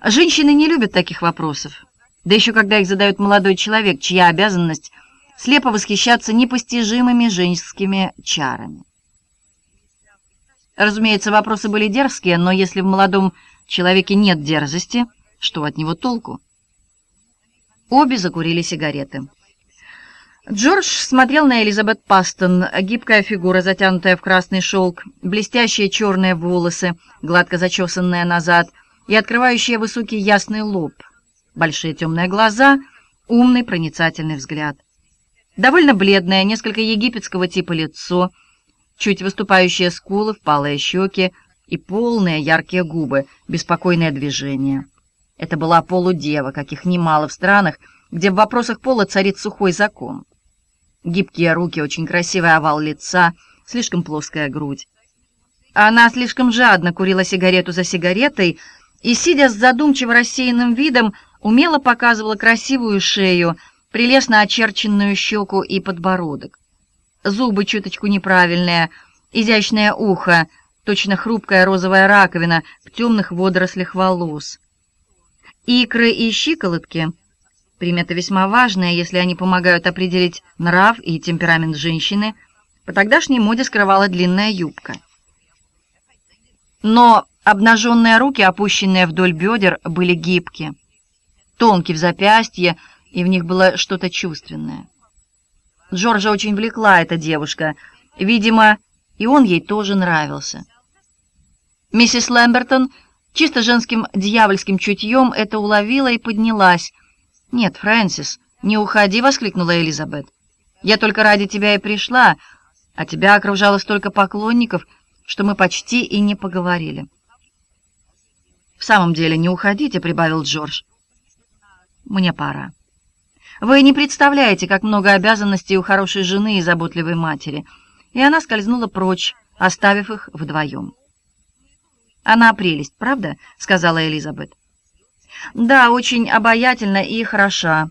Женщины не любят таких вопросов. Да еще когда их задает молодой человек, чья обязанность слепо восхищаться непостижимыми женскими чарами. Разумеется, вопросы были дерзкие, но если в молодом человеке нет дерзости, что от него толку? Обе закурили сигареты. Джордж смотрел на Элизабет Пастон, гибкая фигура, затянутая в красный шелк, блестящие черные волосы, гладко зачесанные назад и открывающие высокий ясный лоб — большие темные глаза, умный проницательный взгляд. Довольно бледное, несколько египетского типа лицо, чуть выступающие скулы, впалые щеки и полные яркие губы, беспокойное движение. Это была полудева, каких немало в странах, где в вопросах пола царит сухой закон. Гибкие руки, очень красивый овал лица, слишком плоская грудь. Она слишком жадно курила сигарету за сигаретой и, сидя с задумчиво рассеянным видом, умело показывала красивую шею, прелестно очерченную щеку и подбородок. Зубы чуточку неправильные, изящное ухо, точно хрупкая розовая раковина в темных водорослях волос. Икры и щиколотки — приметы весьма важные, если они помогают определить нрав и темперамент женщины, по тогдашней моде скрывала длинная юбка. Но обнаженные руки, опущенные вдоль бедер, были гибкие тонкий в запястье, и в них было что-то чувственное. Джорджа очень влекла эта девушка. Видимо, и он ей тоже нравился. Миссис Лэмбертон чисто женским дьявольским чутьем это уловила и поднялась. «Нет, Фрэнсис, не уходи!» — воскликнула Элизабет. «Я только ради тебя и пришла, а тебя окружало столько поклонников, что мы почти и не поговорили». «В самом деле, не уходите», — прибавил Джордж. «Мне пора. Вы не представляете, как много обязанностей у хорошей жены и заботливой матери». И она скользнула прочь, оставив их вдвоем. «Она прелесть, правда?» — сказала Элизабет. «Да, очень обаятельна и хороша.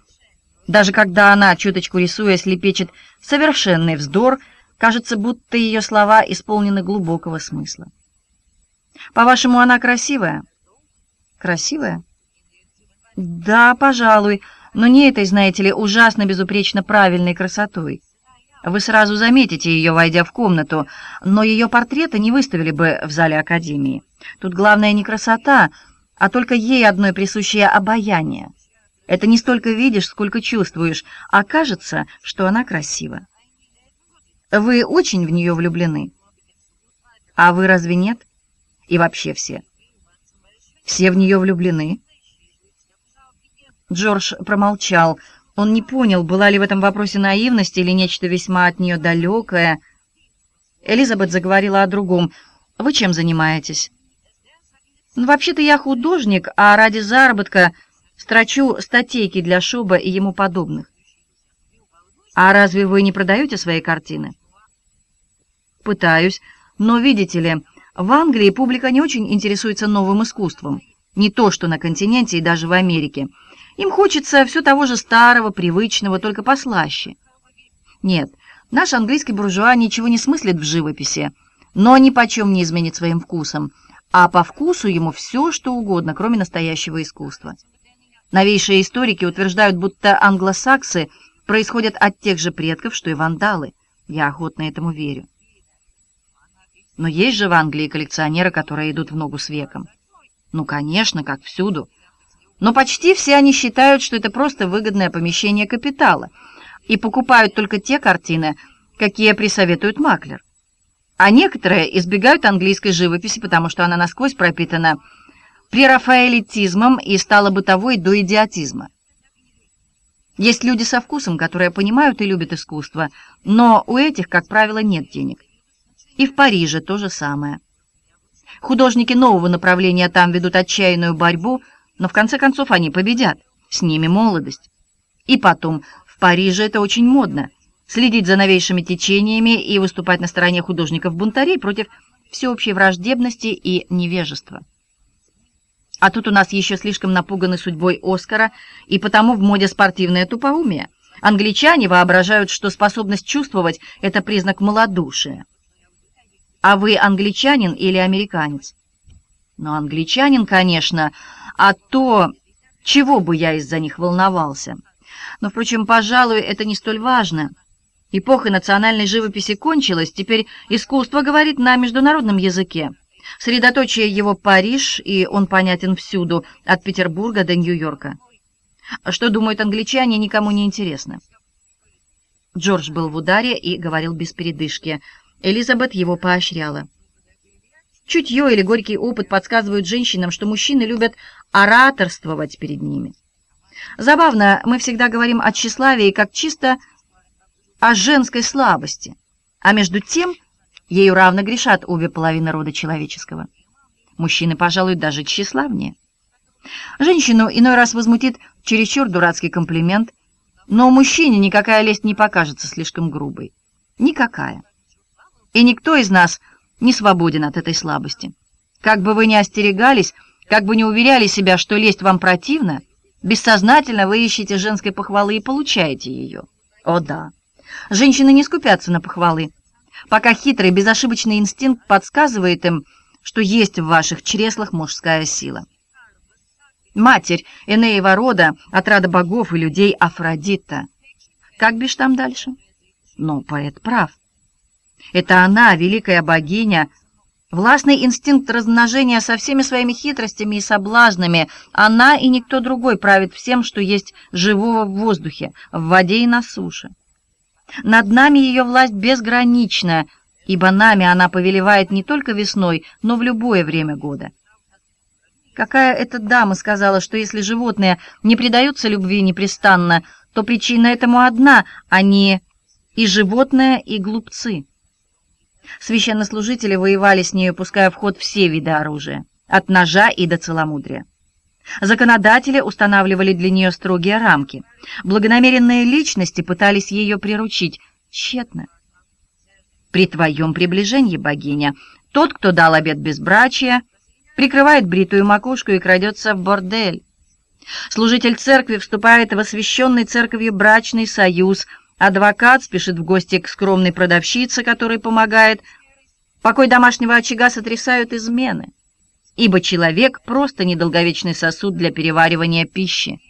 Даже когда она, чуточку рисуясь, лепечет совершенный вздор, кажется, будто ее слова исполнены глубокого смысла. По-вашему, она красивая?» «Красивая?» «Да, пожалуй, но не этой, знаете ли, ужасно безупречно правильной красотой». Вы сразу заметите ее, войдя в комнату, но ее портреты не выставили бы в зале Академии. Тут главное не красота, а только ей одной присущее обаяние. Это не столько видишь, сколько чувствуешь, а кажется, что она красива. Вы очень в нее влюблены. А вы разве нет? И вообще все. Все в нее влюблены. Джордж промолчал. Он не понял, была ли в этом вопросе наивность или нечто весьма от нее далекое. Элизабет заговорила о другом. «Вы чем занимаетесь?» «Ну, «Вообще-то я художник, а ради заработка строчу статейки для Шуба и ему подобных». «А разве вы не продаете свои картины?» «Пытаюсь, но, видите ли, в Англии публика не очень интересуется новым искусством. Не то, что на континенте и даже в Америке». Им хочется все того же старого, привычного, только послаще. Нет, наш английский буржуа ничего не смыслит в живописи, но ни почем не изменит своим вкусом, а по вкусу ему все, что угодно, кроме настоящего искусства. Новейшие историки утверждают, будто англосаксы происходят от тех же предков, что и вандалы. Я охотно этому верю. Но есть же в Англии коллекционеры, которые идут в ногу с веком. Ну, конечно, как всюду но почти все они считают, что это просто выгодное помещение капитала и покупают только те картины, какие присоветует маклер. А некоторые избегают английской живописи, потому что она насквозь пропитана прерафаэлитизмом и стала бытовой до идиотизма. Есть люди со вкусом, которые понимают и любят искусство, но у этих, как правило, нет денег. И в Париже то же самое. Художники нового направления там ведут отчаянную борьбу – но в конце концов они победят. С ними молодость. И потом, в Париже это очень модно. Следить за новейшими течениями и выступать на стороне художников-бунтарей против всеобщей враждебности и невежества. А тут у нас еще слишком напуганы судьбой Оскара, и потому в моде спортивное тупоумие. Англичане воображают, что способность чувствовать – это признак малодушия. А вы англичанин или американец? Ну, англичанин, конечно, а то, чего бы я из-за них волновался. Но, впрочем, пожалуй, это не столь важно. Эпоха национальной живописи кончилась, теперь искусство говорит на международном языке. Средоточие его Париж, и он понятен всюду, от Петербурга до Нью-Йорка. Что думают англичане, никому не интересно. Джордж был в ударе и говорил без передышки. Элизабет его поощряла. Чутье или горький опыт подсказывают женщинам, что мужчины любят ораторствовать перед ними. Забавно, мы всегда говорим о тщеславии как чисто о женской слабости, а между тем ею равно грешат обе половины рода человеческого. Мужчины, пожалуй, даже тщеславнее. Женщину иной раз возмутит чересчур дурацкий комплимент, но мужчине никакая лесть не покажется слишком грубой. Никакая. И никто из нас не свободен от этой слабости. Как бы вы ни остерегались, как бы ни уверяли себя, что лесть вам противна, бессознательно вы ищете женской похвалы и получаете ее. О да, женщины не скупятся на похвалы, пока хитрый безошибочный инстинкт подсказывает им, что есть в ваших чреслах мужская сила. Матерь Энеева рода, отрада богов и людей Афродита. Как бишь там дальше? Но поэт прав. Это она, великая богиня, властный инстинкт размножения со всеми своими хитростями и соблазнами. Она и никто другой правит всем, что есть живого в воздухе, в воде и на суше. Над нами ее власть безгранична, ибо нами она повелевает не только весной, но в любое время года. Какая эта дама сказала, что если животные не предаются любви непрестанно, то причина этому одна — они и животные, и глупцы. Священнослужители воевали с нею, пуская в ход все виды оружия. от ножа и до целомудрия. Законодатели устанавливали для нее строгие рамки. Благонамеренные личности пытались ее приручить. Тщетно. При твоем приближении, богиня, тот, кто дал обет безбрачия, прикрывает бритую макушку и крадется в бордель. Служитель церкви вступает в освященный церковью брачный союз. Адвокат спешит в гости к скромной продавщице, которой помогает. Покой домашнего очага сотрясают измены ибо человек — просто недолговечный сосуд для переваривания пищи.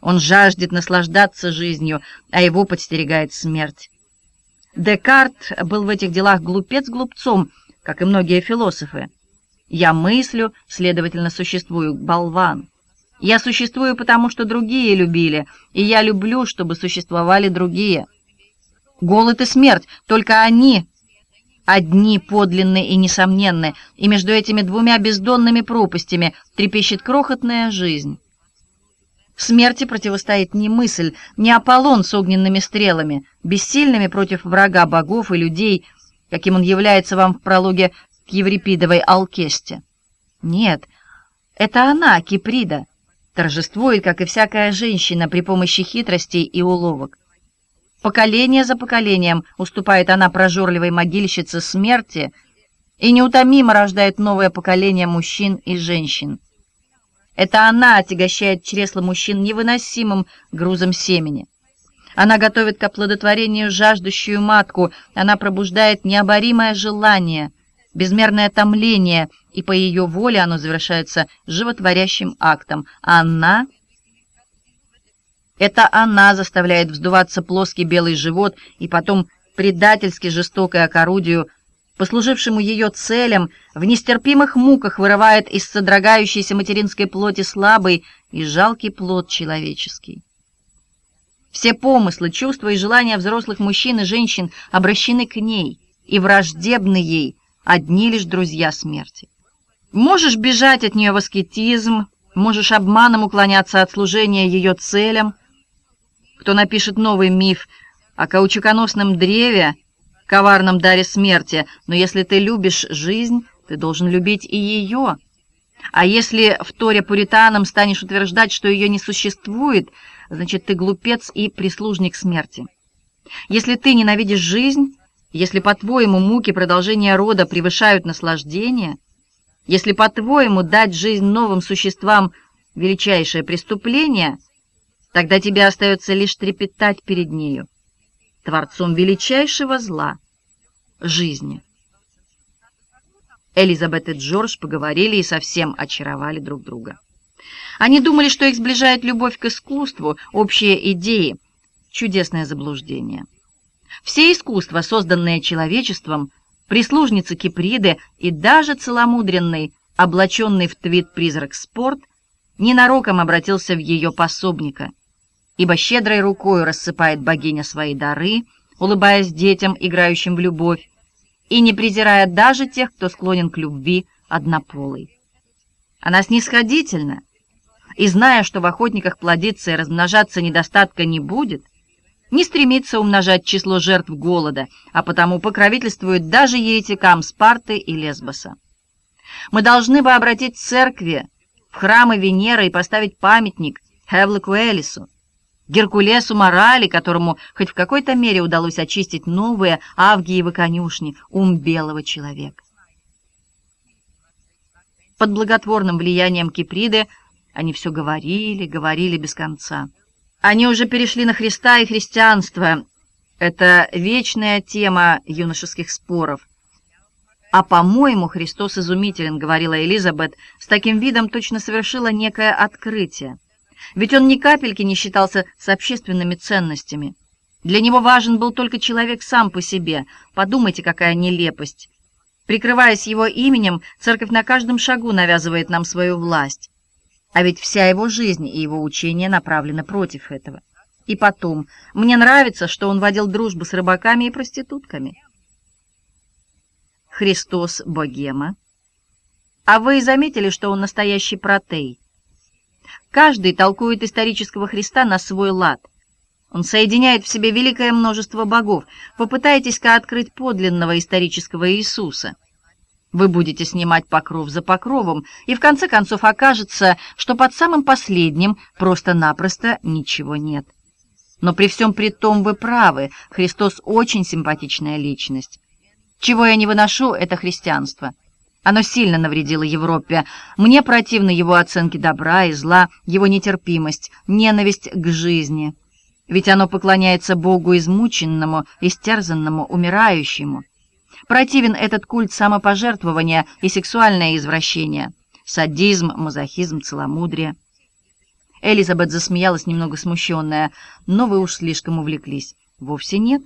Он жаждет наслаждаться жизнью, а его подстерегает смерть. Декарт был в этих делах глупец глупцом, как и многие философы. «Я мыслю, следовательно, существую, болван. Я существую, потому что другие любили, и я люблю, чтобы существовали другие. Голод и смерть, только они одни подлинны и несомненны, и между этими двумя бездонными пропастями трепещет крохотная жизнь. Смерти противостоит не мысль, не Аполлон с огненными стрелами, бессильными против врага богов и людей, каким он является вам в прологе к Еврипидовой Алкесте. Нет, это она, Киприда, торжествует, как и всякая женщина, при помощи хитростей и уловок. Поколение за поколением уступает она прожорливой могильщице смерти и неутомимо рождает новое поколение мужчин и женщин. Это она отягощает чресла мужчин невыносимым грузом семени. Она готовит к оплодотворению жаждущую матку, она пробуждает необоримое желание, безмерное томление, и по ее воле оно завершается животворящим актом. Она это она заставляет вздуваться плоский белый живот и потом предательски жестокое к орудию, послужившему ее целям, в нестерпимых муках вырывает из содрогающейся материнской плоти слабый и жалкий плод человеческий. Все помыслы, чувства и желания взрослых мужчин и женщин обращены к ней, и враждебны ей одни лишь друзья смерти. Можешь бежать от нее в аскетизм, можешь обманом уклоняться от служения ее целям, кто напишет новый миф о каучуконосном древе, коварном даре смерти, но если ты любишь жизнь, ты должен любить и ее. А если в Торе пуританам станешь утверждать, что ее не существует, значит, ты глупец и прислужник смерти. Если ты ненавидишь жизнь, если, по-твоему, муки продолжения рода превышают наслаждение, если, по-твоему, дать жизнь новым существам — величайшее преступление — Тогда тебе остается лишь трепетать перед нею, творцом величайшего зла — жизни. Элизабет и Джордж поговорили и совсем очаровали друг друга. Они думали, что их сближает любовь к искусству, общие идеи, чудесное заблуждение. Все искусства, созданные человечеством, прислужницы Киприды и даже целомудренный, облаченный в твит призрак спорт, ненароком обратился в ее пособника — ибо щедрой рукой рассыпает богиня свои дары, улыбаясь детям, играющим в любовь, и не презирая даже тех, кто склонен к любви однополой. Она снисходительна, и, зная, что в охотниках плодиться и размножаться недостатка не будет, не стремится умножать число жертв голода, а потому покровительствует даже еретикам Спарты и Лесбоса. Мы должны бы обратить церкви в храмы Венеры и поставить памятник Хевлоку Элису, Геркулесу Морали, которому хоть в какой-то мере удалось очистить новые Авгиевы конюшни, ум белого человека. Под благотворным влиянием Киприды они все говорили, говорили без конца. Они уже перешли на Христа и христианство. Это вечная тема юношеских споров. «А, по-моему, Христос изумителен», — говорила Элизабет, с таким видом точно совершила некое открытие. Ведь он ни капельки не считался с общественными ценностями. Для него важен был только человек сам по себе. Подумайте, какая нелепость. Прикрываясь его именем, церковь на каждом шагу навязывает нам свою власть. А ведь вся его жизнь и его учение направлены против этого. И потом, мне нравится, что он водил дружбу с рыбаками и проститутками. Христос Богема. А вы заметили, что он настоящий протей? Каждый толкует исторического Христа на свой лад. Он соединяет в себе великое множество богов. Попытайтесь-ка открыть подлинного исторического Иисуса. Вы будете снимать покров за покровом, и в конце концов окажется, что под самым последним просто-напросто ничего нет. Но при всем при том вы правы, Христос очень симпатичная личность. Чего я не выношу, это христианство. Оно сильно навредило Европе. Мне противны его оценки добра и зла, его нетерпимость, ненависть к жизни. Ведь оно поклоняется Богу измученному, истерзанному, умирающему. Противен этот культ самопожертвования и сексуальное извращение, садизм, мазохизм, целомудрие. Элизабет засмеялась немного смущенная, но вы уж слишком увлеклись. Вовсе нет.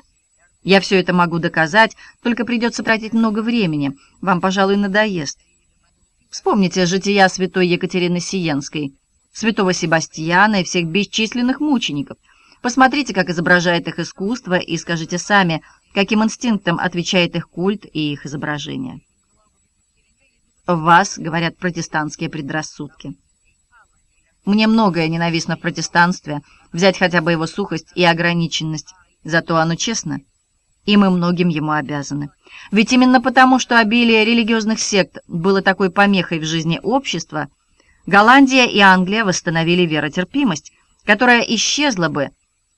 Я все это могу доказать, только придется тратить много времени. Вам, пожалуй, надоест. Вспомните жития святой Екатерины Сиенской, святого Себастьяна и всех бесчисленных мучеников. Посмотрите, как изображает их искусство, и скажите сами – каким инстинктом отвечает их культ и их изображение. В вас, говорят, протестантские предрассудки. Мне многое ненавистно в протестанстве, взять хотя бы его сухость и ограниченность, зато оно честно, и мы многим ему обязаны. Ведь именно потому, что обилие религиозных сект было такой помехой в жизни общества, Голландия и Англия восстановили веротерпимость, которая исчезла бы,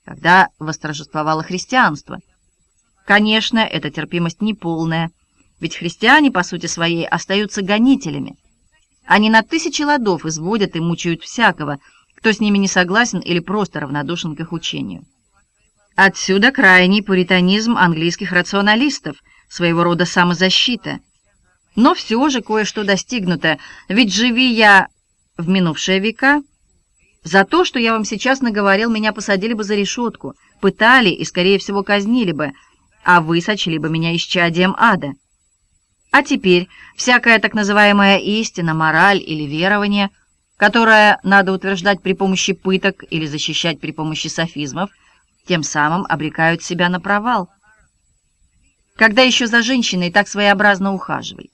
когда восторжествовало христианство – Конечно, эта терпимость неполная, ведь христиане, по сути своей, остаются гонителями. Они на тысячи ладов изводят и мучают всякого, кто с ними не согласен или просто равнодушен к их учению. Отсюда крайний пуританизм английских рационалистов, своего рода самозащита. Но все же кое-что достигнуто, ведь живи я в минувшие века, за то, что я вам сейчас наговорил, меня посадили бы за решетку, пытали и, скорее всего, казнили бы, а вы сочли бы меня исчадием ада. А теперь всякая так называемая истина, мораль или верование, которое надо утверждать при помощи пыток или защищать при помощи софизмов, тем самым обрекают себя на провал. Когда еще за женщиной так своеобразно ухаживали?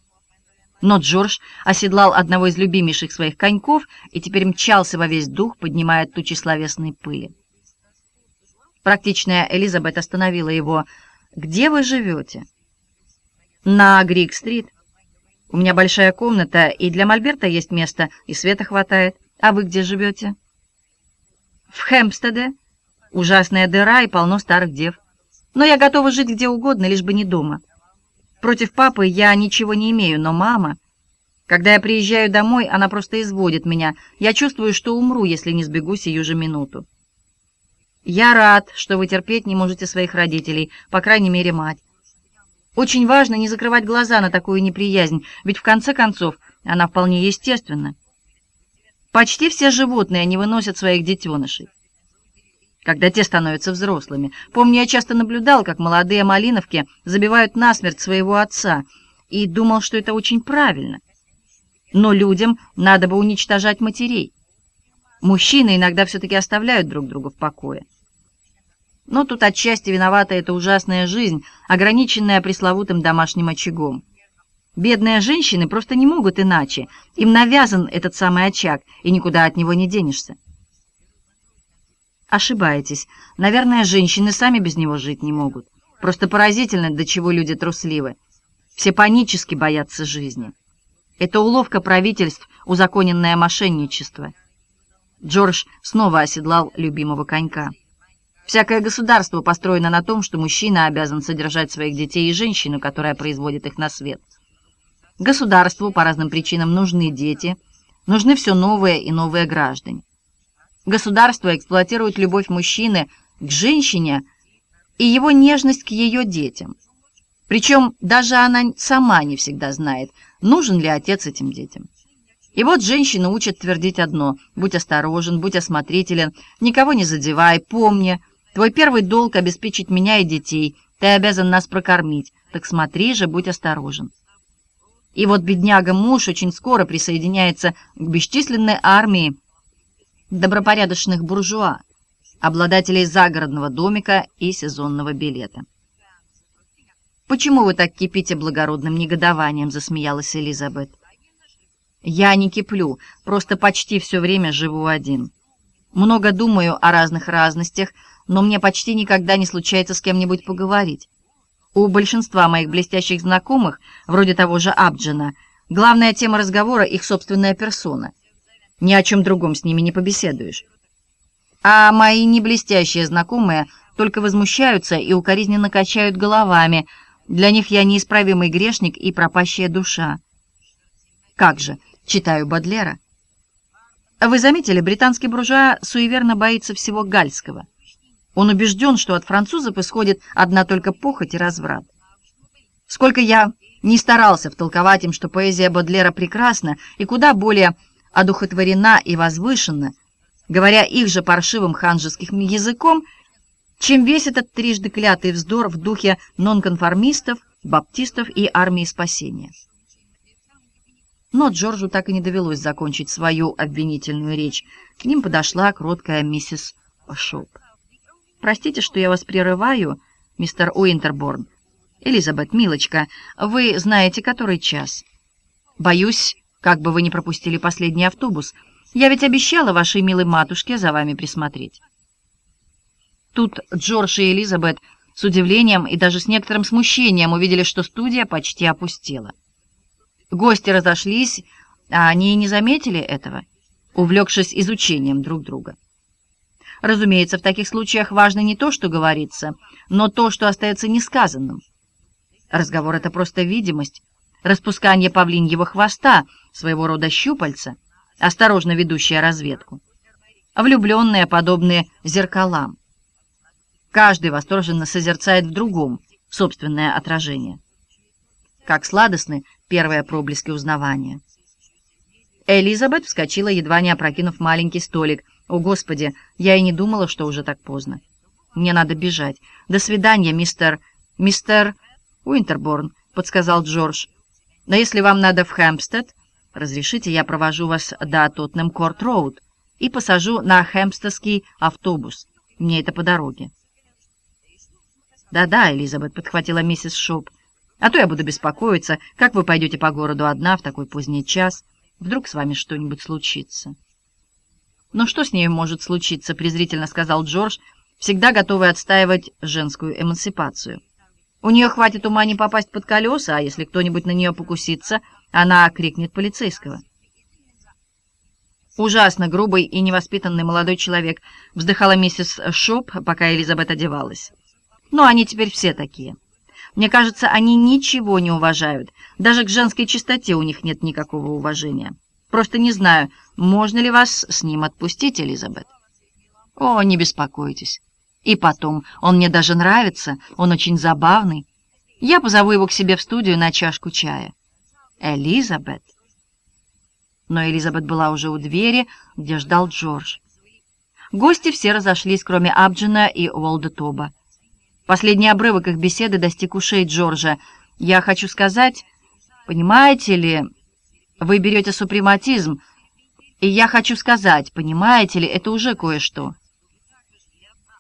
Но Джордж оседлал одного из любимейших своих коньков и теперь мчался во весь дух, поднимая тучи словесной пыли. Практичная Элизабет остановила его – где вы живете?» «На Грик-стрит. У меня большая комната, и для Мольберта есть место, и света хватает. А вы где живете?» «В Хэмпстеде. Ужасная дыра и полно старых дев. Но я готова жить где угодно, лишь бы не дома. Против папы я ничего не имею, но мама...» Когда я приезжаю домой, она просто изводит меня. Я чувствую, что умру, если не сбегу сию же минуту. Я рад, что вы терпеть не можете своих родителей, по крайней мере, мать. Очень важно не закрывать глаза на такую неприязнь, ведь в конце концов она вполне естественна. Почти все животные не выносят своих детенышей. Когда те становятся взрослыми. Помню, я часто наблюдал, как молодые малиновки забивают насмерть своего отца, и думал, что это очень правильно. Но людям надо бы уничтожать матерей. Мужчины иногда все-таки оставляют друг друга в покое. Но тут отчасти виновата эта ужасная жизнь, ограниченная пресловутым домашним очагом. Бедные женщины просто не могут иначе. Им навязан этот самый очаг, и никуда от него не денешься. Ошибаетесь. Наверное, женщины сами без него жить не могут. Просто поразительно, до чего люди трусливы. Все панически боятся жизни. Это уловка правительств, узаконенное мошенничество. Джордж снова оседлал любимого конька. Всякое государство построено на том, что мужчина обязан содержать своих детей и женщину, которая производит их на свет. Государству по разным причинам нужны дети, нужны все новые и новые граждане. Государство эксплуатирует любовь мужчины к женщине и его нежность к ее детям. Причем даже она сама не всегда знает, нужен ли отец этим детям. И вот женщина учат твердить одно – будь осторожен, будь осмотрителен, никого не задевай, помни – Твой первый долг — обеспечить меня и детей. Ты обязан нас прокормить. Так смотри же, будь осторожен. И вот бедняга-муж очень скоро присоединяется к бесчисленной армии добропорядочных буржуа, обладателей загородного домика и сезонного билета. «Почему вы так кипите благородным негодованием?» — засмеялась Элизабет. «Я не киплю, просто почти все время живу один. Много думаю о разных разностях, но мне почти никогда не случается с кем-нибудь поговорить. У большинства моих блестящих знакомых, вроде того же Абджина, главная тема разговора — их собственная персона. Ни о чем другом с ними не побеседуешь. А мои неблестящие знакомые только возмущаются и укоризненно качают головами. Для них я неисправимый грешник и пропащая душа. Как же, читаю Бодлера. Вы заметили, британский буржуа суеверно боится всего гальского. Он убежден, что от французов исходит одна только похоть и разврат. Сколько я не старался втолковать им, что поэзия Бодлера прекрасна и куда более одухотворена и возвышена, говоря их же паршивым ханжеским языком, чем весь этот трижды клятый вздор в духе нонконформистов, баптистов и армии спасения. Но Джорджу так и не довелось закончить свою обвинительную речь. К ним подошла кроткая миссис Шоп. «Простите, что я вас прерываю, мистер Уинтерборн. Элизабет, милочка, вы знаете, который час. Боюсь, как бы вы не пропустили последний автобус. Я ведь обещала вашей милой матушке за вами присмотреть». Тут Джордж и Элизабет с удивлением и даже с некоторым смущением увидели, что студия почти опустела. Гости разошлись, а они и не заметили этого, увлекшись изучением друг друга. Разумеется, в таких случаях важно не то, что говорится, но то, что остается несказанным. Разговор — это просто видимость, распускание павлиньего хвоста, своего рода щупальца, осторожно ведущая разведку. Влюбленные, подобные зеркалам. Каждый восторженно созерцает в другом собственное отражение. Как сладостны первые проблески узнавания. Элизабет вскочила, едва не опрокинув маленький столик. «О, Господи, я и не думала, что уже так поздно. Мне надо бежать. До свидания, мистер... мистер...» «Уинтерборн», — подсказал Джордж. «Но если вам надо в Хэмпстед, разрешите, я провожу вас до Тоттенем-Корт-Роуд и посажу на хэмпстедский автобус. Мне это по дороге». «Да-да», — Элизабет подхватила миссис Шоп. А то я буду беспокоиться, как вы пойдете по городу одна в такой поздний час. Вдруг с вами что-нибудь случится. «Но что с ней может случиться?» — презрительно сказал Джордж, всегда готовый отстаивать женскую эмансипацию. «У нее хватит ума не попасть под колеса, а если кто-нибудь на нее покусится, она крикнет полицейского». «Ужасно грубый и невоспитанный молодой человек», — вздыхала миссис Шоп, пока Элизабет одевалась. «Но они теперь все такие». Мне кажется, они ничего не уважают. Даже к женской чистоте у них нет никакого уважения. Просто не знаю, можно ли вас с ним отпустить, Элизабет. О, не беспокойтесь. И потом, он мне даже нравится, он очень забавный. Я позову его к себе в студию на чашку чая. Элизабет. Но Элизабет была уже у двери, где ждал Джордж. Гости все разошлись, кроме Абджина и Уолда Тоба. Последний обрывок их беседы достиг ушей Джорджа. «Я хочу сказать, понимаете ли, вы берете супрематизм, и я хочу сказать, понимаете ли, это уже кое-что».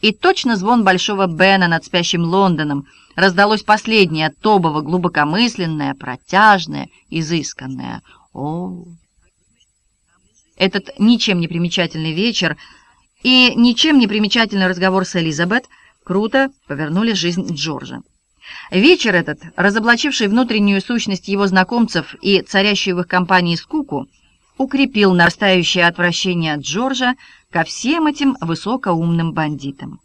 И точно звон большого Бена над спящим Лондоном раздалось последнее, тобово, глубокомысленное, протяжное, изысканное. О! Этот ничем не примечательный вечер и ничем не примечательный разговор с Элизабет – круто повернули жизнь Джорджа. Вечер этот, разоблачивший внутреннюю сущность его знакомцев и царящую в их компании скуку, укрепил нарастающее отвращение Джорджа ко всем этим высокоумным бандитам.